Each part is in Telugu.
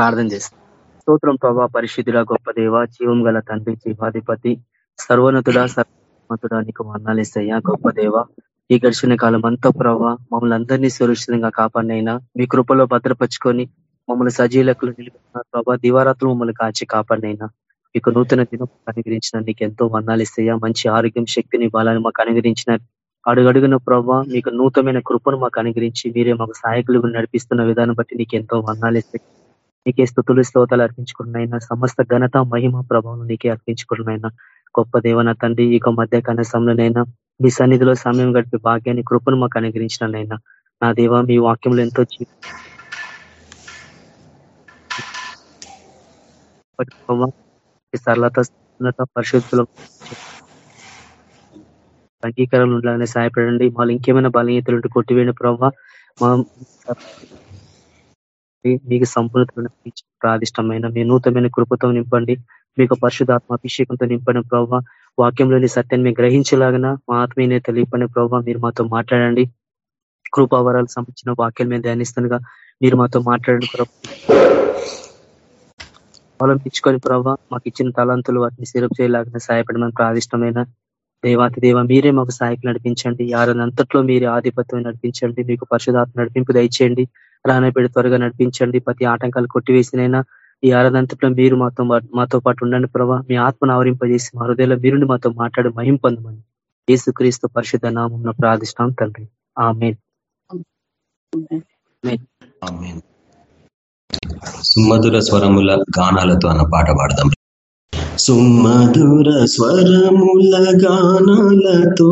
ప్రార్థన చేస్తాం. స్తోత్రం ప్రభా పరిశుద్ధుల గొప్ప దేవ జీవం గల తండ్రి జీవాధిపతి సర్వనతుడ సర్వతుడ నీకు వర్ణాలిస్తయ్యా గొప్ప దేవ. ఈ ఘర్షణ కాలం అంతా ప్రభావ మమ్మల్ని అందరినీ సురక్షితంగా కాపాడినైనా మీ కృపలో భద్రపరుచుకొని మమ్మల్ని సజీలకులు నిలుపుతున్నారు ప్రభా దివారాత్రులు మమ్మల్ని కాచి కాపాడినైనా. మీకు నూతన దినం అనుగ్రహించిన నీకు ఎంతో వర్ణాలు ఇస్తాయా. మంచి ఆరోగ్యం శక్తిని బలాన్ని మాకు అనుగ్రహించిన అడుగడుగున ప్రభావ మీకు నూతనమైన కృపను మాకు అనుగ్రహించి మీరే మాకు సహాయకులు నడిపిస్తున్న విధానం బట్టి నీకు ఎంతో వర్ణాలు ఇస్తాయి. నీకే స్థుతులు స్తోతాలు అర్పించుకున్నాయినా సమస్త ఘనత మహిమ ప్రభావం నీకే అర్పించుకున్నాయినా గొప్ప దేవన తండ్రి ఇక మధ్య కనసంలోనైనా మీ సన్నిధిలో సమయం గడిపే భాగ్యాన్ని కృపను మాకు అనుగ్రహించినైనా నా దేవ మీ వాక్యంలో ఎంతో సరళత పరిశుద్ధులు అంగీకారంలో ఉండాలని సహాయపడండి. వాళ్ళు ఇంకేమైనా బలహీతలు కొట్టివేయండి ప్రభావ మీకు సంపూర్ణతమైన ప్రాదిష్టమైన మీ నూతనమైన కృపతో నింపండి. మీకు పరిశుధాత్మ అభిషేకంతో నింపండి ప్రభావ వాక్యంలోని సత్యాన్ని మేము గ్రహించలాగిన మా ఆత్మీయనే తెలియపండి ప్రభావ మీరు మాతో మాట్లాడండి. కృపావరాలు సంబంధించిన వాక్యాలు మేము ధ్యానిస్తుండగా మీరు మాతో మాట్లాడండి అవలంబించుకొని ప్రభావ మాకు ఇచ్చిన తలంతులు వాటిని సిరప్ చేయలాగిన సహాయపడమని ప్రాదిష్టమైన దేవాతి దేవ మీరే మాకు సహాయకులు నడిపించండి. అంతట్లో మీరే ఆధిపత్యం నడిపించండి. మీకు పరిశుధాత్మ నడిపింపు దయచేయండి. రానబెడి త్వరగా నడిపించండి. ప్రతి ఆటంకాలు కొట్టివేసినైనా ఈ ఆరాధంతట్లో మీరు మాతో మాతో పాటు ఉండండి ప్రభా. మీ ఆత్మను ఆవరింపజేసి మా హృదయంలో మీరుండి మాతో మాట్లాడి మహిం పొందమని యేసుక్రీస్తు పరిశుద్ధ నామం ప్రార్థిష్టం తండ్రి. ఆమె సుమధుర స్వరముల గానాలతో అన్న పాట పాడదాం. సుమధుర స్వరముల గానాలతో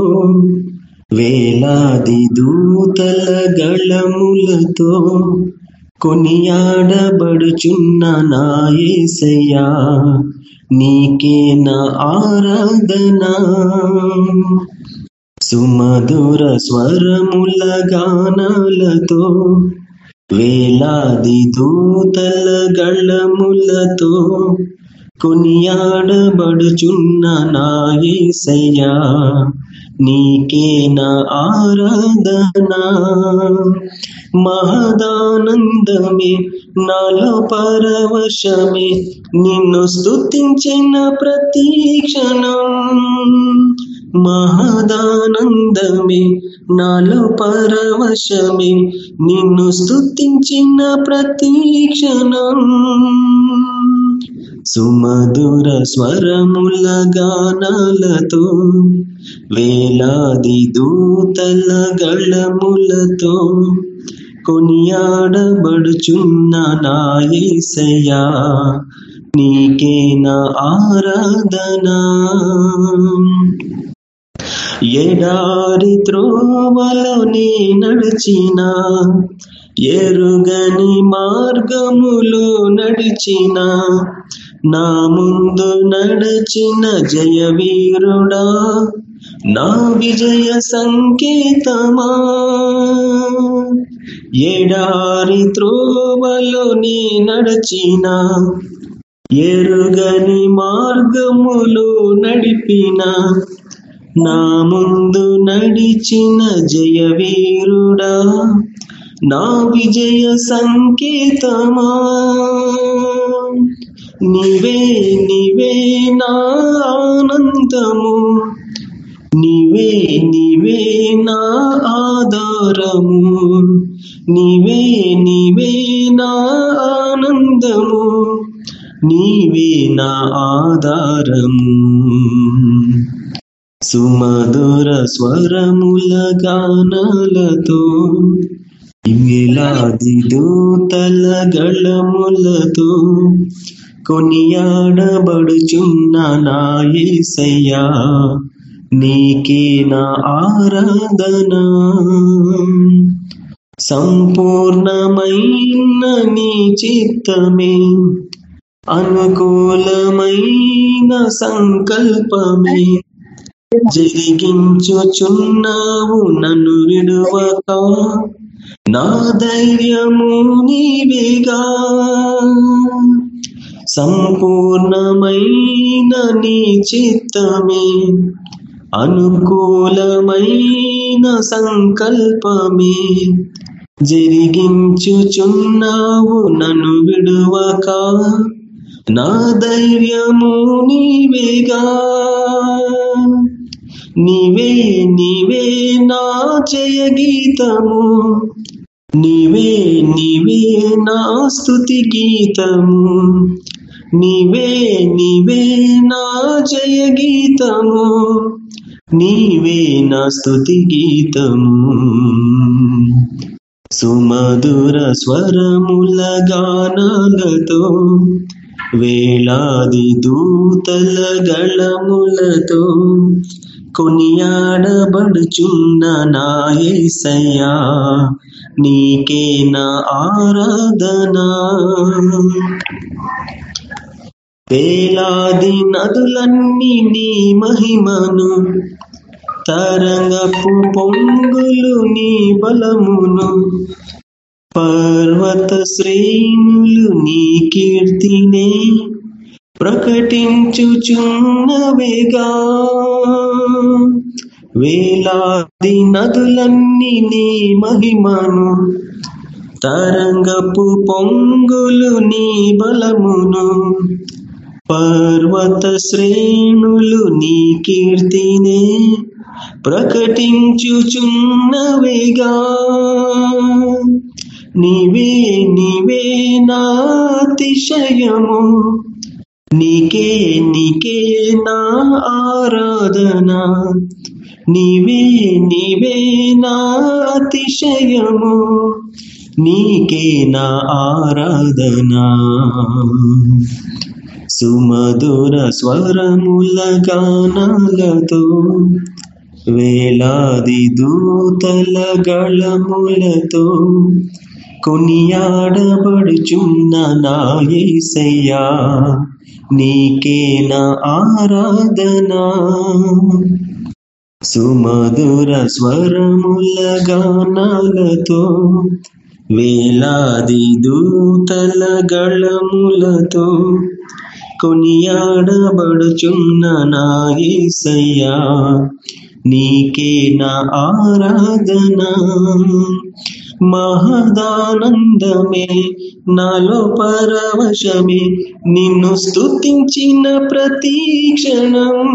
వేలాది దూతల గళములతో కొనియాడబడుచున్న నాయసయ్యా నీకే నా ఆరాధనా. సుమధుర స్వరముల గానాలతో వేలాది దూతల గళములతో కొనియాడబడుచున్న నాయసయ్యా నీకే నా ఆరాధనా. మహదానందమే నాలో పరవశమే నిన్ను స్థుతించిన ప్రతీక్షణం మహదానందమే నాలో పరవశమే నిన్ను స్థుతించిన ప్రతీక్షణం సుమధుర స్వరముల గానాలతో వేలాది దూతల గళములతో కొనియాడబడుచున్న నాయసయా నీకే నా ఆరాధనా. ఎడారి త్రోవలో నీ నడిచిన ఎరుగని మార్గములు నడిచిన నా ముందు నడిచిన జయవీరుడా నా విజయ సంకేతమా? ఎడారి త్రోవలో నీ నడచిన ఎరుగని మార్గములు నడిపిన నా ముందు నడిచిన జయవీరుడా నా విజయ సంకేతమా? నీవే నీవే నా ఆనందము. నీవే నీవే నా ఆధారము. నీవే నీవే నా ఆనందము. నీవే నా ఆధారము. సుమధుర స్వరముల గానాలతో ఇమిలాది దూతల గళములతో కొనియాడబడుచున్న నాయసయ్యా నీకే నా ఆరాధన. సంపూర్ణమైన నీ చిత్తమే అనుకూలమైన సంకల్పమే. జరిగించుచున్నావు నన్ను విడువక. నా ధైర్యము నీవిగా. సంపూర్ణమైన నీ చిత్తమే అనుకూలమైన సంకల్పమే. జరిగించుచున్నావు నన్ను విడువక నా ధైర్యము నీవేగా. నీవే నీవే నా జయ గీతము నీవే నీవే నా స్థుతి గీతము. నీవే నీవే నా జయ గీతము నీవే నా స్థుతి గీతము. సుమధుర స్వరముల గానాలతో వేలాది దూతల గళములతో కొనియాడబడుచున్న నాయసయ్యా నీకే నా ఆరాధనా. వేలాది నదులన్నీ నీ మహిమను తరంగపు పొంగులు నీ బలమును. పర్వత శ్రేణులు నీ కీర్తినే ప్రకటించుచున్నవేగా వేలాది నదులన్నీ నీ మహిమను తరంగపు పొంగులు నీ బలమును. పర్వత శ్రేణులు నీ కీర్తినే ప్రకటించుచున్నవేగా నీవే నీవే నాతిశయము నీకే నీకే నా ఆరాధన. నీవే నీవే నాతిశయము నీకే నా ఆరాధన. సుమధుర స్వరముల గానాలతో వేలాది దూతల గళములతో కొనియాడబడుచున్న నాయసయ్యా నీకే నా ఆరాధనా? సుమధుర స్వరముల గానాలతో వేలాది దూతల గళములతో కొనియాడబడుచున్న నాయసయ్యా నీకే నా ఆరాధన. మహదానందమే నాలో పరవశమే నిన్ను స్తుతించిన ప్రతీక్షణం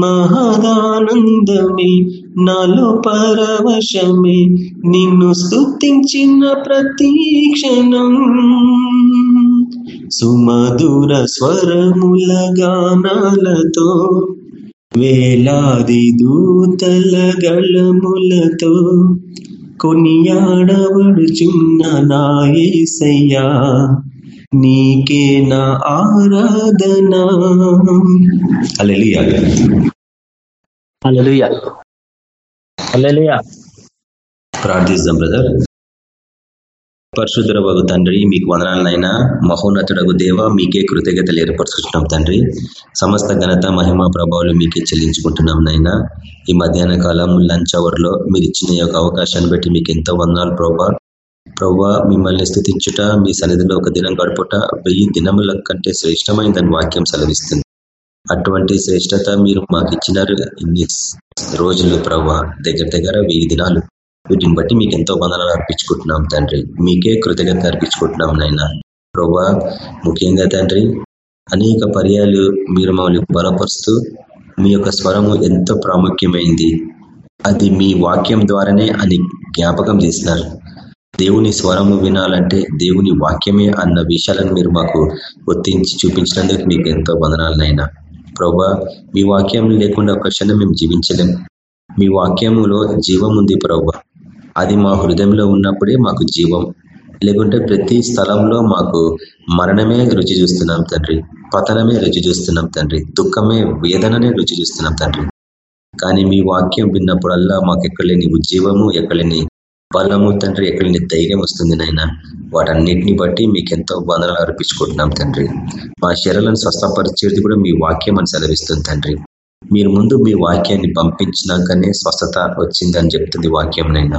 మహదానందమే నాలో పరవశమే నిన్ను స్తుతించిన ప్రతీక్షణం సుమధుర స్వరముల గానాలతో వేలాది దూతల గళములతో కొనియాడబడుచున్న నాయసయ్యా నీకే నా ఆరాధనా. అలెలియా హల్లెలూయా. హల్లెలూయా. ప్రార్థిస్తాం బ్రదర్. పరశుద్రవగు తండ్రి మీకు వందనాలనైనా. మహోన్నతుడగు దేవ మీకే కృతజ్ఞతలు ఏర్పరచుకుంటున్నాం తండ్రి. సమస్త ఘనత మహిమ ప్రభావాలు మీకే చెల్లించుకుంటున్నాం నైనా ఈ మధ్యాహ్న కాలం లంచ్ అవర్లో మీరు ఇచ్చిన యొక్క అవకాశాన్ని బట్టి మీకు ఎంతో వందనాలు ప్రభా. ప్రభా మిమ్మల్ని స్థుతించుట మీ సన్నిధిలో ఒక దినం గడుపుట వెయ్యి దినముల కంటే శ్రేష్టమైందని వాక్యం సెలవిస్తుంది. అటువంటి శ్రేష్టత మీరు మాకు ఇచ్చినారు ఇన్ని రోజులు ప్రభా దగ్గర దగ్గర వెయ్యి దినాలు. వీటిని బట్టి మీకు ఎంతో వందనాలు అర్పించుకుంటున్నాం తండ్రి. మీకే కృతజ్ఞత అర్పించుకుంటున్నాం నాయన. ప్రభా ముఖ్యంగా తండ్రి అనేక పర్యాలు మీరు మమ్మల్ని బలపరుస్తూ మీ యొక్క స్వరము ఎంతో ప్రాముఖ్యమైంది. అది మీ వాక్యం ద్వారానే అని జ్ఞాపకం చేసినారు. దేవుని స్వరము వినాలంటే దేవుని వాక్యమే అన్న విషయాలను మీరు మాకు ఒత్తించి చూపించినందుకు మీకు ఎంతో వందనాలనైనా ప్రభా మీ వాక్యం లేకుండా ఒక క్షణం మేము జీవించలేం. మీ వాక్యములో జీవం ఉంది ప్రభా. అది మా హృదయంలో ఉన్నప్పుడే మాకు జీవం. లేకుంటే ప్రతి స్థలంలో మాకు మరణమే రుచి చూస్తున్నాం తండ్రి పతనమే రుచి చూస్తున్నాం తండ్రి దుఃఖమే వేదననే రుచి చూస్తున్నాం తండ్రి. కానీ మీ వాక్యం విన్నప్పుడల్లా మాకు ఎక్కడలేని ఉజ్జీవము ఎక్కడలేని బలము తండ్రి ఎక్కడలేని ధైర్యం వస్తుంది నాయన. వాటన్నిటిని బట్టి మీకు ఎంతో వందనాలు అర్పించుకుంటున్నాం తండ్రి. మా శరీరాలను స్వస్థపరిచేది కూడా మీ వాక్యం అని సెలవిస్తుంది తండ్రి. మీరు ముందు మీ వాక్యాన్ని పంపించినాకనే స్వస్థత వచ్చిందని చెప్తుంది వాక్యం నైనా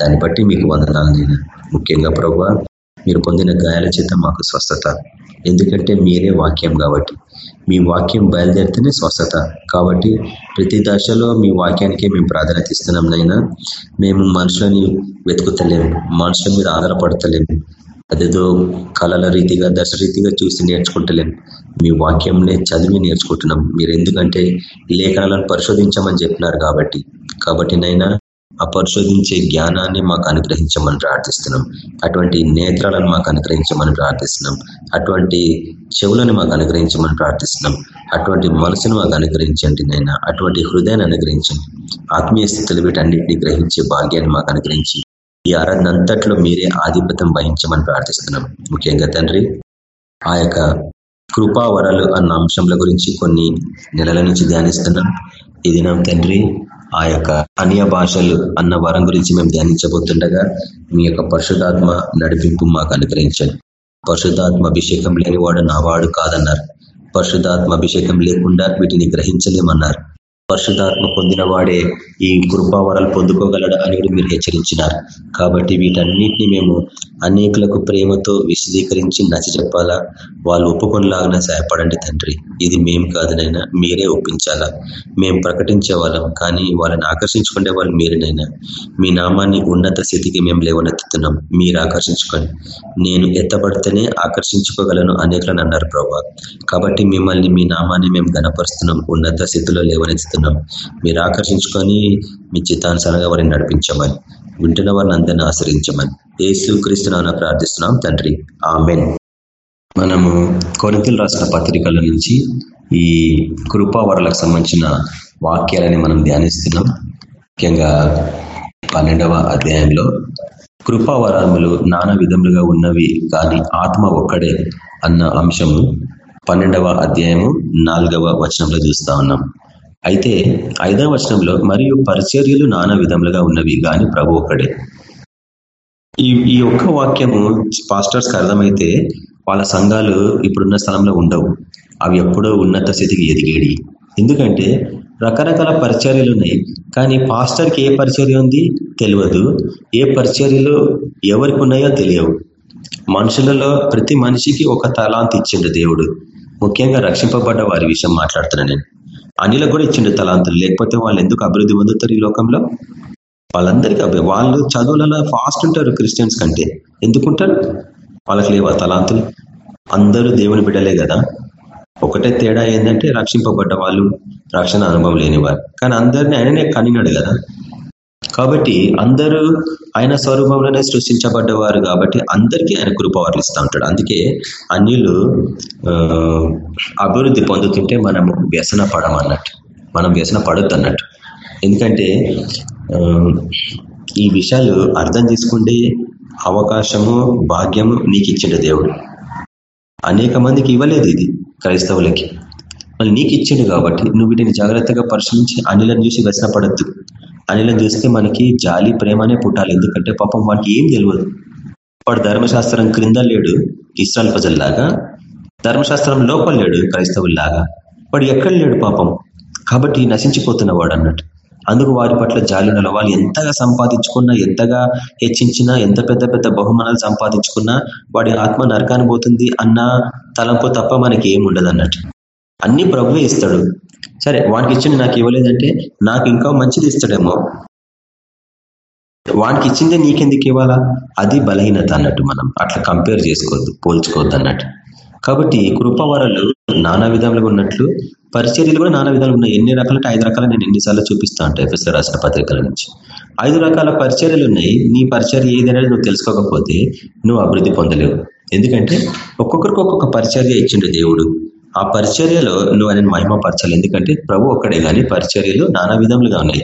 దాన్ని బట్టి మీకు వందనాలు నేను. ముఖ్యంగా ప్రభు మీరు పొందిన గాయాల చేత మాకు స్వస్థత. ఎందుకంటే మీరే వాక్యం కాబట్టి. మీ వాక్యం బయలుదేరితేనే స్వస్థత. కాబట్టి ప్రతి దశలో మీ వాక్యానికే మేము ప్రాధాన్యత ఇస్తున్నాం నైనా మేము మనుషులని వెతుకుతలేము మనుషుల మీద ఆధారపడతలేము అదేదో కళల రీతిగా దశ రీతిగా చూసి నేర్చుకుంటలేము మీ వాక్యంనే చదివి నేర్చుకుంటున్నాం. మీరు ఎందుకంటే లేఖనాలను పరిశోధించమని చెప్పినారు కాబట్టి. కాబట్టి నైనా పరిశోధించే జ్ఞానాన్ని మాకు అనుగ్రహించమని ప్రార్థిస్తున్నాం. అటువంటి నేత్రాలను మాకు అనుగ్రహించమని ప్రార్థిస్తున్నాం. అటువంటి చెవులను మాకు అనుగ్రహించమని ప్రార్థిస్తున్నాం. అటువంటి మనసును మాకు అనుగ్రహించండి నైనా అటువంటి హృదయాన్ని అనుగ్రహించండి. ఆత్మీయ స్థితులు వీటన్నిటిని గ్రహించే భాగ్యాన్ని మాకు అనుగ్రహించి ఈ ఆరాధన అంతట్లో మీరే ఆధిపత్యం వహించమని ప్రార్థిస్తున్నాం. ముఖ్యంగా తండ్రి ఆ యొక్క కృపావరాలు అన్న అంశంల గురించి కొన్ని నెలల నుంచి ధ్యానిస్తున్నాం. ఈ దినం తండ్రి ఆ యొక్క అన్య భాషలు అన్న వరం గురించి మేము ధ్యానించబోతుండగా మీ యొక్క పరిశుధాత్మ నడిపింపు మాకు అనుగ్రహించండి. పరిశుధాత్మ అభిషేకం లేనివాడు నా వాడు కాదన్నారు. పరిశుధాత్మ అభిషేకం లేకుండా వీటిని గ్రహించలేమన్నారు. పరిశుధాత్మ పొందిన వాడే ఈ కృపావరాలు పొందుకోగలడు అని కూడా మీరు హెచ్చరించినారు. కాబట్టి వీటన్నిటిని మేము అనేకులకు ప్రేమతో విశదీకరించి నచ్చ చెప్పాలా? వాళ్ళు ఒప్పుకొనిలాగా సహాయపడండి తండ్రి. ఇది మేము కాదునైనా మీరే ఒప్పించాలా? మేము ప్రకటించే వాళ్ళం కానీ వాళ్ళని ఆకర్షించుకునే వాళ్ళు మీరేనైనా మీ నామాన్ని ఉన్నత స్థితికి మేము లేవనెత్తుతున్నాం. మీరు ఆకర్షించుకోండి. నేను ఎత్తబడితేనే ఆకర్షించుకోగలను అనేకులను అన్నారు ప్రభావ కాబట్టి మిమ్మల్ని మీ నామాన్ని మేము గనపరుస్తున్నాం ఉన్నత స్థితిలో లేవనెత్తుతున్నాం. మీరు ఆకర్షించుకొని మీ చిత్తానుసారంగా వారిని నడిపించమని వింటున్న వారిని అందరినీ ఆశ్రయించమని. ఏసు క్రీస్తునామన ప్రార్థిస్తున్నాం తండ్రి. ఆమెన్. మనము కొరింతలు రాసిన పత్రికల నుంచి ఈ కృపావరలకు సంబంధించిన వాక్యాలని మనం ధ్యానిస్తున్నాం. ముఖ్యంగా పన్నెండవ అధ్యాయంలో కృపావరములు నానా విధములుగా ఉన్నవి కానీ ఆత్మ ఒక్కడే అన్న అంశము పన్నెండవ అధ్యాయము నాలుగవ వచనంలో చూస్తా ఉన్నాం. అయితే ఐదవ వచనంలో మరియు పరిచర్యలు నానా విధములుగా ఉన్నవి కానీ ప్రభు ఒక్కడే. ఈ ఈ ఒక్క వాక్యము పాస్టర్స్కి అర్థమైతే వాళ్ళ సంఘాలు ఇప్పుడున్న స్థలంలో ఉండవు. అవి ఎప్పుడో ఉన్నత స్థితికి ఎదిగేడి ఎందుకంటే రకరకాల పరిచర్యలు ఉన్నాయి. కానీ పాస్టర్కి ఏ పరిచర్య ఉంది? తెలియదు. ఏ పరిచర్యలు ఎవరికి ఉన్నాయో తెలియవు. మనుషులలో ప్రతి మనిషికి ఒక తలాంతి ఇచ్చిండు దేవుడు. ముఖ్యంగా రక్షింపబడ్డ వారి విషయం మాట్లాడుతున్నాను నేను. అనిలకు కూడా ఇచ్చిండు తలాంతులు. లేకపోతే వాళ్ళు ఎందుకు అభివృద్ధి పొందుతారు ఈ లోకంలో? వాళ్ళందరికీ వాళ్ళు చదువులలో ఫాస్ట్ ఉంటారు క్రిస్టియన్స్ కంటే. ఎందుకుంటారు? వాళ్ళకి లేవా తలాంతులు? అందరూ దేవుని బిడ్డలే కదా. ఒకటే తేడా ఏంటంటే రక్షింపబడ్డ వాళ్ళు రక్షణ అనుభవం లేనివారు. కానీ అందరినీ ఆయననే కనినాడు కదా. కాబట్టి అందరూ ఆయన స్వరూపంలోనే సృష్టించబడ్డవారు కాబట్టి అందరికీ ఆయన కృపవారులు ఇస్తూ ఉంటాడు. అందుకే అన్యులు అభివృద్ధి పొందుతుంటే మనము వ్యసన పడమన్నట్టు మనం వ్యసన పడొద్దు అన్నట్టు. ఎందుకంటే ఈ విషయాలు అర్థం చేసుకుంటే అవకాశము భాగ్యము నీకు ఇచ్చిండు దేవుడు. అనేక మందికి ఇవ్వలేదు ఇది క్రైస్తవులకి. మళ్ళీ నీకు ఇచ్చిండు కాబట్టి నువ్వు వీటిని జాగ్రత్తగా పరిశీలించి అనిలను చూసి వ్యసనపడద్దు అనిలం చూస్తే మనకి జాలి ప్రేమనే పుట్టాలి. ఎందుకంటే పాపం వాడికి ఏం తెలియదు వాడు ధర్మశాస్త్రం క్రింద లేడు ఇస్రాల్ ప్రజల్లాగా. ధర్మశాస్త్రం లోపల లేడు క్రైస్తవుల్లాగా. వాడు ఎక్కడ లేడు పాపం? కాబట్టి నశించిపోతున్న వాడు అన్నట్టు. అందుకు వారి పట్ల జాలి ఉన్న వాళ్ళు ఎంతగా సంపాదించుకున్నా ఎంతగా హెచ్చించినా ఎంత పెద్ద పెద్ద బహుమానాలు సంపాదించుకున్నా వాడి ఆత్మ నరకాన్ని పోతుంది అన్న తలంపు తప్ప మనకి ఏమి ఉండదు అన్నట్టు. అన్ని ప్రభువే ఇస్తాడు. సరే వానికి ఇచ్చింది నాకు ఇవ్వలేదంటే నాకు ఇంకా మంచిది ఇస్తాడేమో. వానికి ఇచ్చిందే నీకెందుకు ఇవ్వాలా? అది బలహీనత అన్నట్టు మనం అట్లా కంపేర్ చేసుకోవద్దు పోల్చుకోవద్దు అన్నట్టు. కాబట్టి కృపవరలు నానా విధాలుగా ఉన్నట్లు పరిచర్యలు కూడా నానా విధాలు ఉన్నాయి. ఎన్ని రకాలంటే ఐదు రకాల నేను ఎన్నిసార్లు చూపిస్తా ఉంటాను ఎఫ్ఎస్ఆర్ రాసిన పత్రికల నుంచి. ఐదు రకాల పరిచర్యలు ఉన్నాయి. నీ పరిచర్య ఏదైనా నువ్వు తెలుసుకోకపోతే నువ్వు అభివృద్ధి పొందలేవు. ఎందుకంటే ఒక్కొక్కరికి ఒక్కొక్క పరిచర్య ఇచ్చిండు దేవుడు. ఆ పరిచర్యలో నువ్వు ఆయన మహిమపరచాలి. ఎందుకంటే ప్రభు ఒక్కడే కానీ పరిచర్యలు నానా విధములుగా ఉన్నాయి.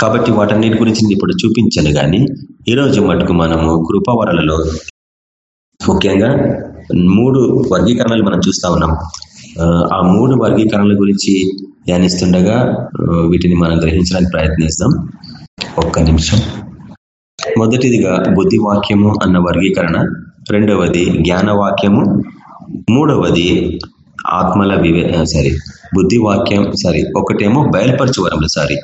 కాబట్టి వాటన్నిటి గురించి నేను ఇప్పుడు చూపించాను కానీ ఈరోజు మటుకు మనము కృపావరలలో ముఖ్యంగా మూడు వర్గీకరణలు మనం చూస్తా ఉన్నాం. ఆ మూడు వర్గీకరణల గురించి ధ్యానిస్తుండగా వీటిని మనం గ్రహించడానికి ప్రయత్నిస్తాం. ఒక్క నిమిషం. మొదటిదిగా బుద్ధి వాక్యము అన్న వర్గీకరణ. రెండవది జ్ఞాన వాక్యము మూడవది ఆత్మల వివే సారీ బుద్ధి వాక్యం సారీ ఒకటేమో బయలుపరచు వరములు సారీ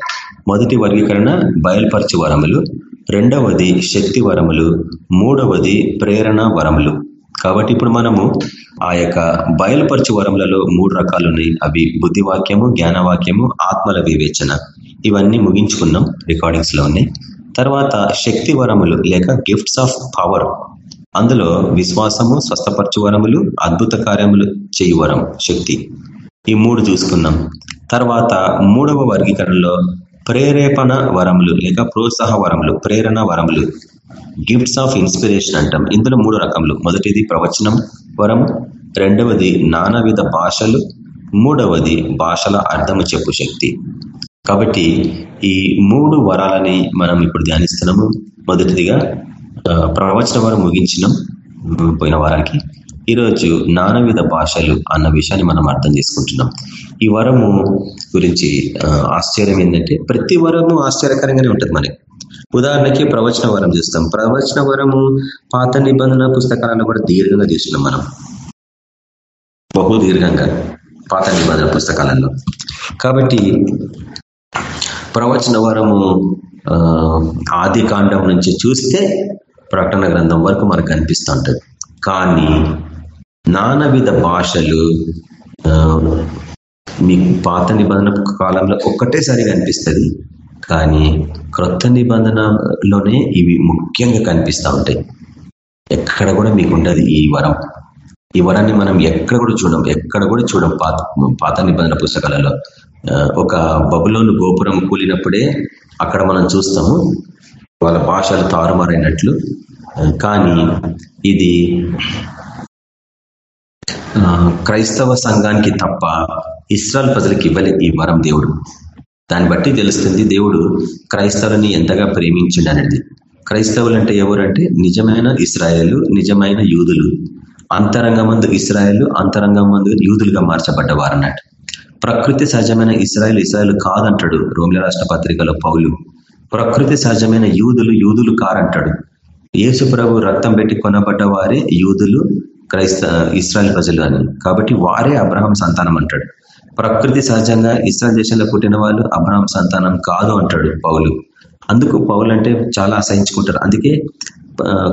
మొదటి వర్గీకరణ బయలుపరచు వరములు. రెండవది శక్తి వరములు. మూడవది ప్రేరణ వరములు. కాబట్టి ఇప్పుడు మనము ఆ యొక్క బయలుపరచు వరములలో మూడు రకాలు ఉన్నాయి అవి బుద్ధివాక్యము జ్ఞానవాక్యము ఆత్మల వివేచన. ఇవన్నీ ముగించుకున్నాం రికార్డింగ్స్లో ఉన్నాయి. తర్వాత శక్తి వరములు లేక గిఫ్ట్స్ ఆఫ్ పవర్ అందులో విశ్వాసము స్వస్థపరచు వరములు అద్భుత కార్యములు చేయి వరం శక్తి. ఈ మూడు చూసుకున్నాం. తర్వాత మూడవ వర్గీకరణలో ప్రేరేపణ వరములు లేక ప్రోత్సాహ వరములు ప్రేరణ వరములు. గిఫ్ట్స్ ఆఫ్ ఇన్స్పిరేషన్ అంటాం. ఇందులో మూడు రకములు. మొదటిది ప్రవచనం వరం రెండవది నానావిధ భాషలు మూడవది భాషల అర్థము చెప్పు శక్తి. కాబట్టి ఈ మూడు వరాలని మనం ఇప్పుడు ధ్యానిస్తున్నాము. మొదటిదిగా ప్రవచన వారం ముగించినాం పోయిన వారానికి. ఈరోజు నానావిధ భాషలు అన్న విషయాన్ని మనం అర్థం చేసుకుంటున్నాం. ఈ వరము గురించి ఆశ్చర్యం ఏంటంటే ప్రతి వరము ఆశ్చర్యకరంగానే ఉంటుంది మనకి. ఉదాహరణకి ప్రవచన వరం చూస్తాం. ప్రవచన వరము పాత నిబంధన పుస్తకాలను కూడా దీర్ఘంగా చూసినాం మనం. బహు దీర్ఘంగా పాత నిబంధన పుస్తకాలలో. కాబట్టి ప్రవచన వరము ఆది కాండం నుంచి చూస్తే ప్రకటన గ్రంథం వరకు మనకు కనిపిస్తూ ఉంటుంది కానీ నానావిధ భాషలు మీకు పాత నిబంధన కాలంలో ఒక్కటేసారి కనిపిస్తుంది. కానీ క్రొత్త నిబంధనలోనే ఇవి ముఖ్యంగా కనిపిస్తూ ఉంటాయి. ఎక్కడ కూడా మీకు ఉండదు ఈ వరం. ఈ వరాన్ని మనం ఎక్కడ కూడా చూడం ఎక్కడ కూడా చూడం పాత పాత నిబంధన పుస్తకాలలో. ఒక బబులోను గోపురం కూలినప్పుడే అక్కడ మనం చూస్తాము వాళ్ళ భాషలు తారుమారైనట్లు. కానీ ఇది క్రైస్తవ సంఘానికి తప్ప ఇస్రాల్ ప్రజలకు ఇవ్వలే ఈ వరం దేవుడు. దాన్ని బట్టి తెలుస్తుంది దేవుడు క్రైస్తవులని ఎంతగా ప్రేమించిండు అనేది. క్రైస్తవులు అంటే ఎవరంటే నిజమైన ఇస్రాయలు నిజమైన యూదులు. అంతరంగమందు ఇస్రాయలు అంతరంగమందు యూదులుగా మార్చబడ్డవారు అన్నట్టు ప్రకృతి సహజమైన ఇస్రాయల్ ఇస్రాయల్ కాదంటాడు రోమిల రాష్ట్ర పత్రికలో పౌలు. ప్రకృతి సహజమైన యూదులు యూదులు కారంటాడు. యేసు ప్రభు రక్తం పెట్టి కొనబడ్డ వారే యూదులు క్రైస్త ఇస్రాయల్ ప్రజలు అని. కాబట్టి వారే అబ్రహం సంతానం అంటాడు. ప్రకృతి సహజంగా ఇస్రాయల్ దేశంలో పుట్టిన వాళ్ళు అబ్రహం సంతానం కాదు అంటాడు పౌలు. అందుకు పౌలు అంటే చాలా అసహించుకుంటారు. అందుకే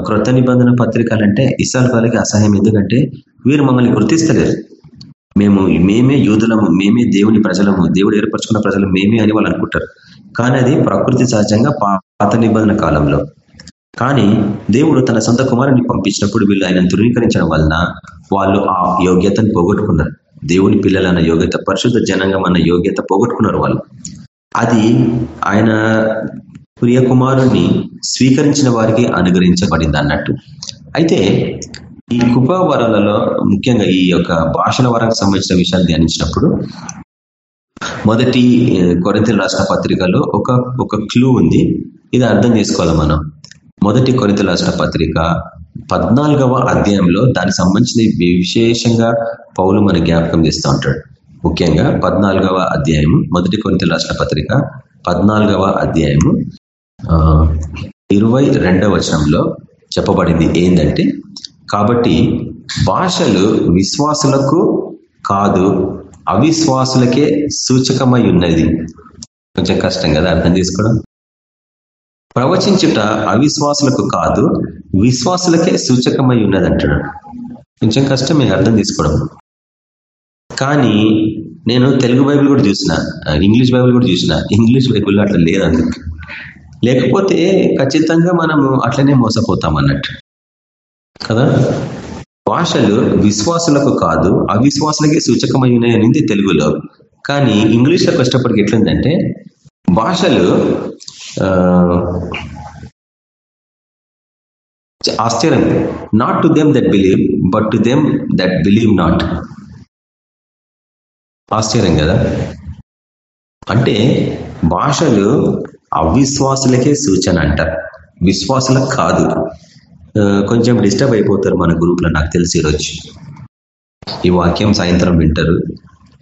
క్రొత్త నిబంధన పత్రికలు అంటే ఇస్రాయల్ వాళ్ళకి అసహ్యం. ఎందుకంటే వీరు మమ్మల్ని గుర్తిస్తలేరు. మేము మేమే యూదులము మేమే దేవుని ప్రజలము దేవుడు ఏర్పరచుకున్న ప్రజలు మేమే అని వాళ్ళు అనుకుంటారు. కానీ అది ప్రకృతి సహజంగా పాత నిబంధన కాలంలో. కానీ దేవుడు తన సొంత కుమారుని పంపించినప్పుడు వీళ్ళు ఆయన ధృవీకరించడం వలన వాళ్ళు ఆ యోగ్యతను పోగొట్టుకున్నారు. దేవుని పిల్లలన్న యోగ్యత పరిశుద్ధ జనంగం అన్న యోగ్యత పోగొట్టుకున్నారు వాళ్ళు. అది ఆయన ప్రియ కుమారుని స్వీకరించిన వారికి అనుగ్రహించబడింది అన్నట్టు. అయితే ఈ కృపావరాలలో ముఖ్యంగా ఈ యొక్క భాషల వరకు సంబంధించిన విషయాలు ధ్యానించినప్పుడు మొదటి కొరింతలు రాసిన పత్రికలో ఒక ఒక క్లూ ఉంది. ఇది అర్థం చేసుకోవాలి మనం? మొదటి కొరింతలు రాసిన పత్రిక పద్నాలుగవ అధ్యాయంలో దానికి సంబంధించిన విశేషంగా పౌలు మన జ్ఞాపకం చేస్తూ ఉంటాడు. ముఖ్యంగా పద్నాలుగవ అధ్యాయము మొదటి కొరింతలు రాసిన పత్రిక పద్నాలుగవ అధ్యాయము ఇరవై రెండవ వచనంలో చెప్పబడింది. ఏంటంటే కాబట్టి భాషలు విశ్వాసులకు కాదు అవిశ్వాసులకే సూచకమై ఉన్నది. కొంచెం కష్టం కదా అర్థం చేసుకోవడం? ప్రవచించుట అవిశ్వాసులకు కాదు విశ్వాసులకే సూచకమై ఉన్నది అంటాడు కొంచెం కష్టమే అర్థం తీసుకోవడం కానీ నేను తెలుగు బైబిల్ కూడా చూసిన ఇంగ్లీష్ బైబిల్ కూడా చూసిన ఇంగ్లీష్ బైబిల్ అట్లా లేదందుకు లేకపోతే ఖచ్చితంగా మనము అట్లనే మోసపోతాం అన్నట్టు కదా? భాషలు విశ్వాసులకు కాదు అవిశ్వాసులకే సూచకమై ఉన్నాయనింది తెలుగులో. కానీ ఇంగ్లీష్లో కష్టపడికి ఎట్లుందంటే భాషలు ఆశ్చర్యం. Not to them that believe but to them that believe not ఆశ్చర్యం కదా? అంటే భాషలు అవిశ్వాసులకే సూచన అంట. విశ్వాసులకు కాదు. కొంచెం డిస్టర్బ్ అయిపోతారు మన గ్రూప్లో నాకు తెలిసి ఈరోజు. ఈ వాక్యం సాయంత్రం వింటారు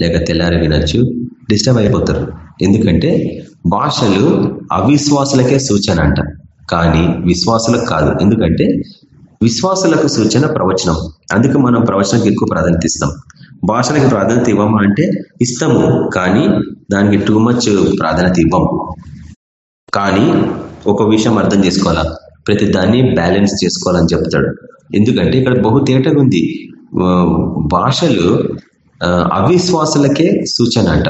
లేక తెల్లారి వినొచ్చు డిస్టర్బ్ అయిపోతారు. ఎందుకంటే భాషలు అవిశ్వాసులకే సూచన అంట. కానీ విశ్వాసులకు కాదు. ఎందుకంటే విశ్వాసులకు సూచన ప్రవచనం. అందుకు మనం ప్రవచనకి ఎక్కువ ప్రాధాన్యత ఇస్తాం. భాషలకు ప్రాధాన్యత ఇవ్వము అంటే ఇస్తాము కానీ దానికి టూ మచ్ ప్రాధాన్యత ఇవ్వము. కానీ ఒక విషయం అర్థం చేసుకోవాలా? ప్రతి దాన్ని బ్యాలెన్స్ చేసుకోవాలని చెప్తాడు. ఎందుకంటే ఇక్కడ బహు తేటగా ఉంది. భాషలు అవిశ్వాసులకే సూచన అంట.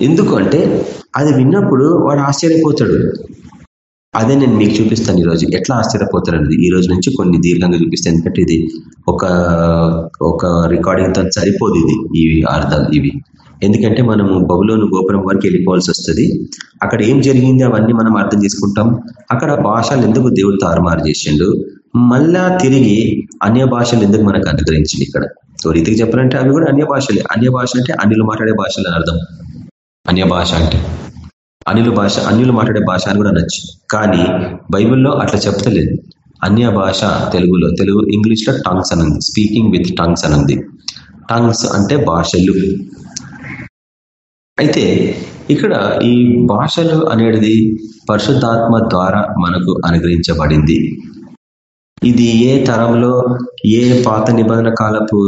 ఎందుకు అంటే అది విన్నప్పుడు వాడు ఆశ్చర్యపోతాడు. అదే నేను మీకు చూపిస్తాను ఈరోజు. ఎట్లా ఆశ్చర్యపోతారనేది. ఈ రోజు నుంచి కొన్ని దీర్ఘంగా చూపిస్తాను ఎందుకంటే ఇది ఒక ఒక రికార్డింగ్తో సరిపోదు ఇది. ఇవి అర్థాలు ఇవి. ఎందుకంటే మనము బబులోను గోపురం వరకు వెళ్ళిపోవాల్సి వస్తుంది. అక్కడ ఏం జరిగింది అవన్నీ మనం అర్థం చేసుకుంటాం. అక్కడ భాషలు ఎందుకు దేవుడు తారుమారు చేసిండు? మళ్ళా తిరిగి అన్య భాషలు ఎందుకు మనకు అనుగ్రహించింది ఇక్కడ? సో రీతికి చెప్పాలంటే అవి కూడా అన్య భాషలే. అన్య భాష అంటే అన్యులు మాట్లాడే భాషలు అని అర్థం. అన్య భాష అంటే అనిలు భాష అన్యులు మాట్లాడే భాష అని కూడా అనొచ్చు. కానీ బైబిల్లో అట్లా చెప్తలేదు అన్య భాష తెలుగులో తెలుగు ఇంగ్లీష్లో టంగ్స్ అనుంది స్పీకింగ్ విత్ టంగ్స్ అనుంది టంగ్స్ అంటే భాషలు. అయితే ఇక్కడ ఈ భాషలు అనేది పరిశుద్ధాత్మ ద్వారా మనకు అనుగ్రహించబడింది. ఇది ఏ తరంలో ఏ పాత నిబంధన కాలపు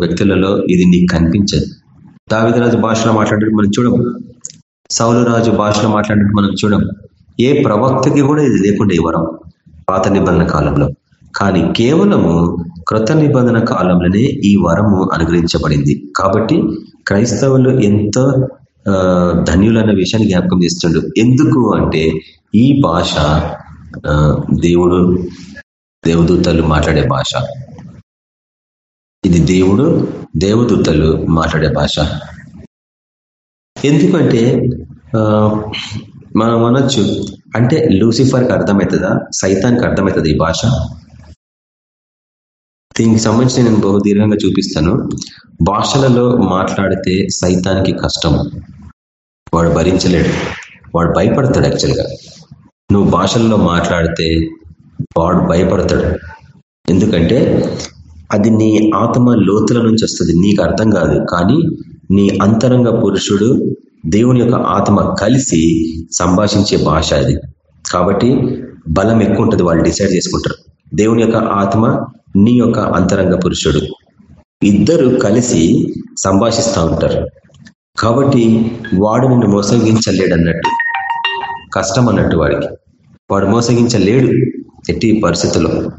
వ్యక్తులలో ఇది నీకు కనిపించదు. దావిదరాజు భాషలో మాట్లాడేది మనం చూడము. సౌలరాజు భాషలో మాట్లాడేది మనం చూడం ఏ ప్రవక్తకి కూడా ఇది లేకుండా ఈ వరం పాత నిబంధన కాలంలో. కానీ కేవలము కృత నిబంధన కాలంలోనే ఈ వరము అనుగ్రహించబడింది. కాబట్టి క్రైస్తవులు ఎంతో ధన్యులన్న విషయాన్ని జ్ఞాపకం చేస్తుండ్రు ఎందుకు అంటే ఈ భాష దేవుడు దేవదూతలు మాట్లాడే భాష. ఇది దేవుడు దేవదూతలు మాట్లాడే భాష. ఎందుకంటే మనం అనొచ్చు అంటే లూసిఫర్కి అర్థమవుతుందా? సైతానికి అర్థమవుతుంది ఈ భాష? దీనికి సంబంధించి నేను బహు దీర్ఘంగా చూపిస్తాను. భాషలలో మాట్లాడితే సైతానికి కష్టం. వాడు భరించలేడు. వాడు భయపడతాడు యాక్చువల్గా. నువ్వు భాషల్లో మాట్లాడితే వాడు భయపడతాడు. ఎందుకంటే అది నీ ఆత్మ లోతుల నుంచి వస్తుంది. నీకు అర్థం కాదు. కానీ నీ అంతరంగ పురుషుడు దేవుని యొక్క ఆత్మ కలిసి సంభాషించే భాష అది. కాబట్టి బలం ఎక్కువ ఉంటుంది. వాళ్ళు డిసైడ్ చేసుకుంటారు. దేవుని యొక్క ఆత్మ నీ యొక్క అంతరంగ పురుషుడు. ఇద్దరు కలిసి సంభాషిస్తూ ఉంటారు. కాబట్టి వాడు నిన్ను మోసగించలేడు అన్నట్టు కష్టం అన్నట్టు వాడికి. వాడు మోసగించలేడు ఎట్టి పరిస్థితుల్లో.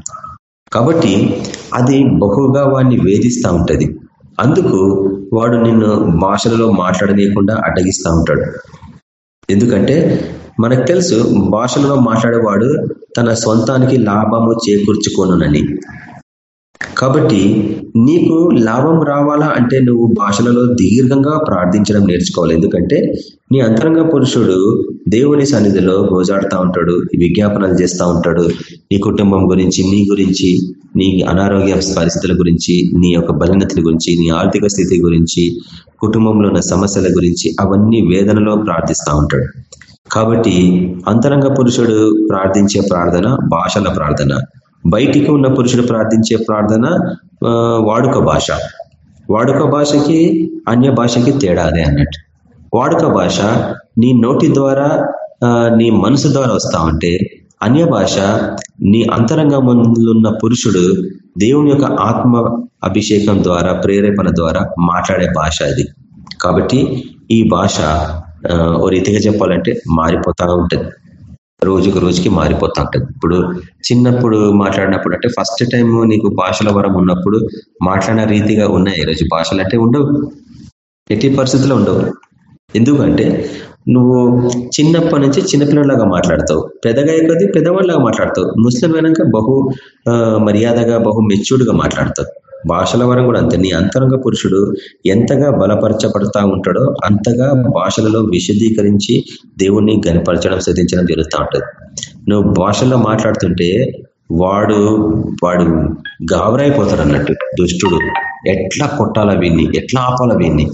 కాబట్టి అది బహుగా వాడిని వేధిస్తూ ఉంటుంది. అందుకు వాడు నిన్ను భాషలలో మాట్లాడనీయకుండా అడ్డగిస్తూ ఉంటాడు. ఎందుకంటే మనకు తెలుసు భాషలలో మాట్లాడేవాడు తన సొంతానికి లాభము చేకూర్చుకోనునని కాబట్టి నీకు లాభం రావాలా అంటే నువ్వు భాషలలో దీర్ఘంగా ప్రార్థించడం నేర్చుకోవాలి. ఎందుకంటే నీ అంతరంగ పురుషుడు దేవుని సన్నిధిలో గోజాడుతూ ఉంటాడు విజ్ఞాపనలు చేస్తూ ఉంటాడు. నీ కుటుంబం గురించి నీ గురించి నీ అనారోగ్య పరిస్థితుల గురించి నీ యొక్క బలహీనతల గురించి నీ ఆర్థిక స్థితి గురించి కుటుంబంలో ఉన్న సమస్యల గురించి అవన్నీ వేదనలో ప్రార్థిస్తూ ఉంటాడు. కాబట్టి అంతరంగ పురుషుడు ప్రార్థించే ప్రార్థన భాషల ప్రార్థన. బయటికి ఉన్న పురుషుడు ప్రార్థించే ప్రార్థన వాడుక భాష. వాడుక భాషకి అన్య భాషకి తేడా అదే అన్నట్టు. వాడుక భాష నీ నోటి ద్వారా నీ మనసు ద్వారా వస్తా ఉంటే అన్య భాష నీ అంతరంగమున్న పురుషుడు దేవుని యొక్క ఆత్మ అభిషేకం ద్వారా ప్రేరేపణ ద్వారా మాట్లాడే భాష అది. కాబట్టి ఈ భాష ఓ రీతిగా చెప్పాలంటే మారిపోతా ఉంటుంది. రోజుకు రోజుకి మారిపోతా ఉంటుంది. ఇప్పుడు చిన్నప్పుడు మాట్లాడినప్పుడు అంటే ఫస్ట్ టైం నీకు భాషల వరం ఉన్నప్పుడు మాట్లాడిన రీతిగా ఉన్నాయి. ఈరోజు భాషలు అంటే ఉండవు. ఎట్టి పరిస్థితుల్లో ఉండవు. ఎందుకంటే నువ్వు చిన్నప్పటి నుంచి చిన్నపిల్లలాగా మాట్లాడతావు. పెద్దగా కొద్ది పెద్దవాళ్ళలాగా మాట్లాడతావు. ముస్లిం అయినాక బహు మర్యాదగా బహు మెచ్యూర్డ్గా మాట్లాడతావు. భాషల వరం కూడా అంతే. నీ అంతరంగ పురుషుడు ఎంతగా బలపరచబడతా ఉంటాడో అంతగా భాషలలో విశదీకరించి దేవుణ్ణి గనపరచడం సిద్ధించడం జరుగుతూ ఉంటుంది. నువ్వు భాషల్లో మాట్లాడుతుంటే వాడు వాడు గాబరైపోతాడు అన్నట్టు దుష్టుడు. ఎట్లా కొట్టాల వీన్ని ఎట్లా ఆపాల వీన్ని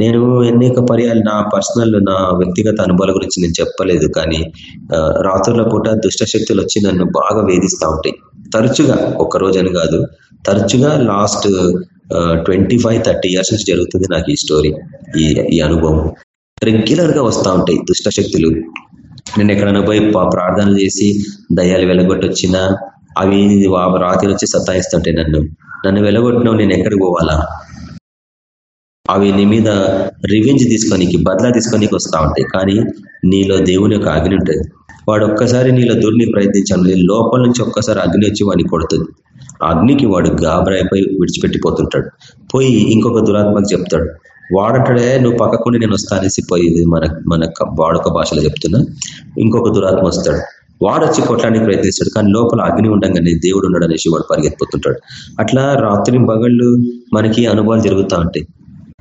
నేను అనేక పర్యాలు నా పర్సనల్ నా వ్యక్తిగత అనుభవాల గురించి నేను చెప్పలేదు కానీ రాత్రుల పూట దుష్ట శక్తులు వచ్చి నన్ను బాగా వేధిస్తూ ఉంటాయి. తరచుగా ఒక రోజు అని కాదు తరచుగా last twenty five thirty years నుంచి జరుగుతుంది నాకు ఈ స్టోరీ ఈ ఈ అనుభవం. రెగ్యులర్గా వస్తూ ఉంటాయి దుష్ట శక్తులు నేను ఎక్కడైనా పోయి ప్రార్థన చేసి దయ్యాలు వెలగొట్టొచ్చినా అవి రాత్రి వచ్చి సతాయిస్తుంటాయి నన్ను. నన్ను వెలగొట్టినావు నేను ఎక్కడికి పోవాలా? అవి నీ మీద రివెంజ్ తీసుకొని బదలా తీసుకొని వస్తూ ఉంటాయి. కానీ నీలో దేవుని యొక్క అగ్ని ఉంటుంది. వాడు ఒక్కసారి నీళ్ళ దూరిని ప్రయత్నించాను. లోపల నుంచి ఒక్కసారి అగ్ని వచ్చి వాడిని కొడుతుంది. అగ్నికి వాడు గాబరైపోయి విడిచిపెట్టిపోతుంటాడు. పోయి ఇంకొక దురాత్మకు చెప్తాడు. వాడంటాడే నువ్వు పక్కకుండా నేను వస్తానేసి పోయి మన మన వాడుక భాషలో చెప్తున్నా. ఇంకొక దురాత్మ వస్తాడు. వాడు వచ్చి కొట్టడానికి ప్రయత్నిస్తాడు. కానీ లోపల అగ్ని ఉండగానే దేవుడు ఉన్నాడు అనేసి వాడు పరిగెత్తిపోతుంటాడు. అట్లా రాత్రి పగళ్ళు మనకి అనుభవాలు జరుగుతూ ఉంటాయి.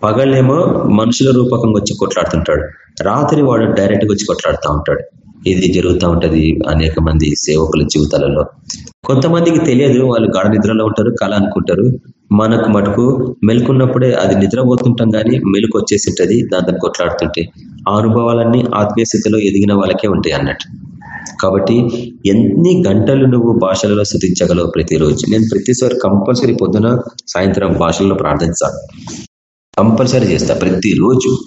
పగళ్ళేమో మనుషుల రూపకంగా వచ్చి కొట్లాడుతుంటాడు. రాత్రి వాడు డైరెక్ట్గా వచ్చి కొట్లాడుతూ ఉంటాడు. ఇది జరుగుతూ ఉంటది అనేక మంది సేవకుల జీవితాలలో. కొంతమందికి తెలియదు వాళ్ళు గాఢ నిద్రలో ఉంటారు కళ అనుకుంటారు మనకు మటుకు మెలుకున్నప్పుడే అది నిద్రపోతుంటాం కానీ మెలుకు వచ్చేసి ఉంటుంది దాంతో కొట్లాడుతుంటే. ఆ అనుభవాలన్నీ ఆత్మీయ స్థితిలో ఎదిగిన వాళ్ళకే ఉంటాయి అన్నట్టు. కాబట్టి ఎన్ని గంటలు నువ్వు భాషలలో శృతించగలవు ప్రతిరోజు? నేను ప్రతిసారి కంపల్సరీ పొద్దున సాయంత్రం భాషల్లో ప్రార్థిస్తాను కంపల్సరీ చేస్తా ప్రతిరోజు.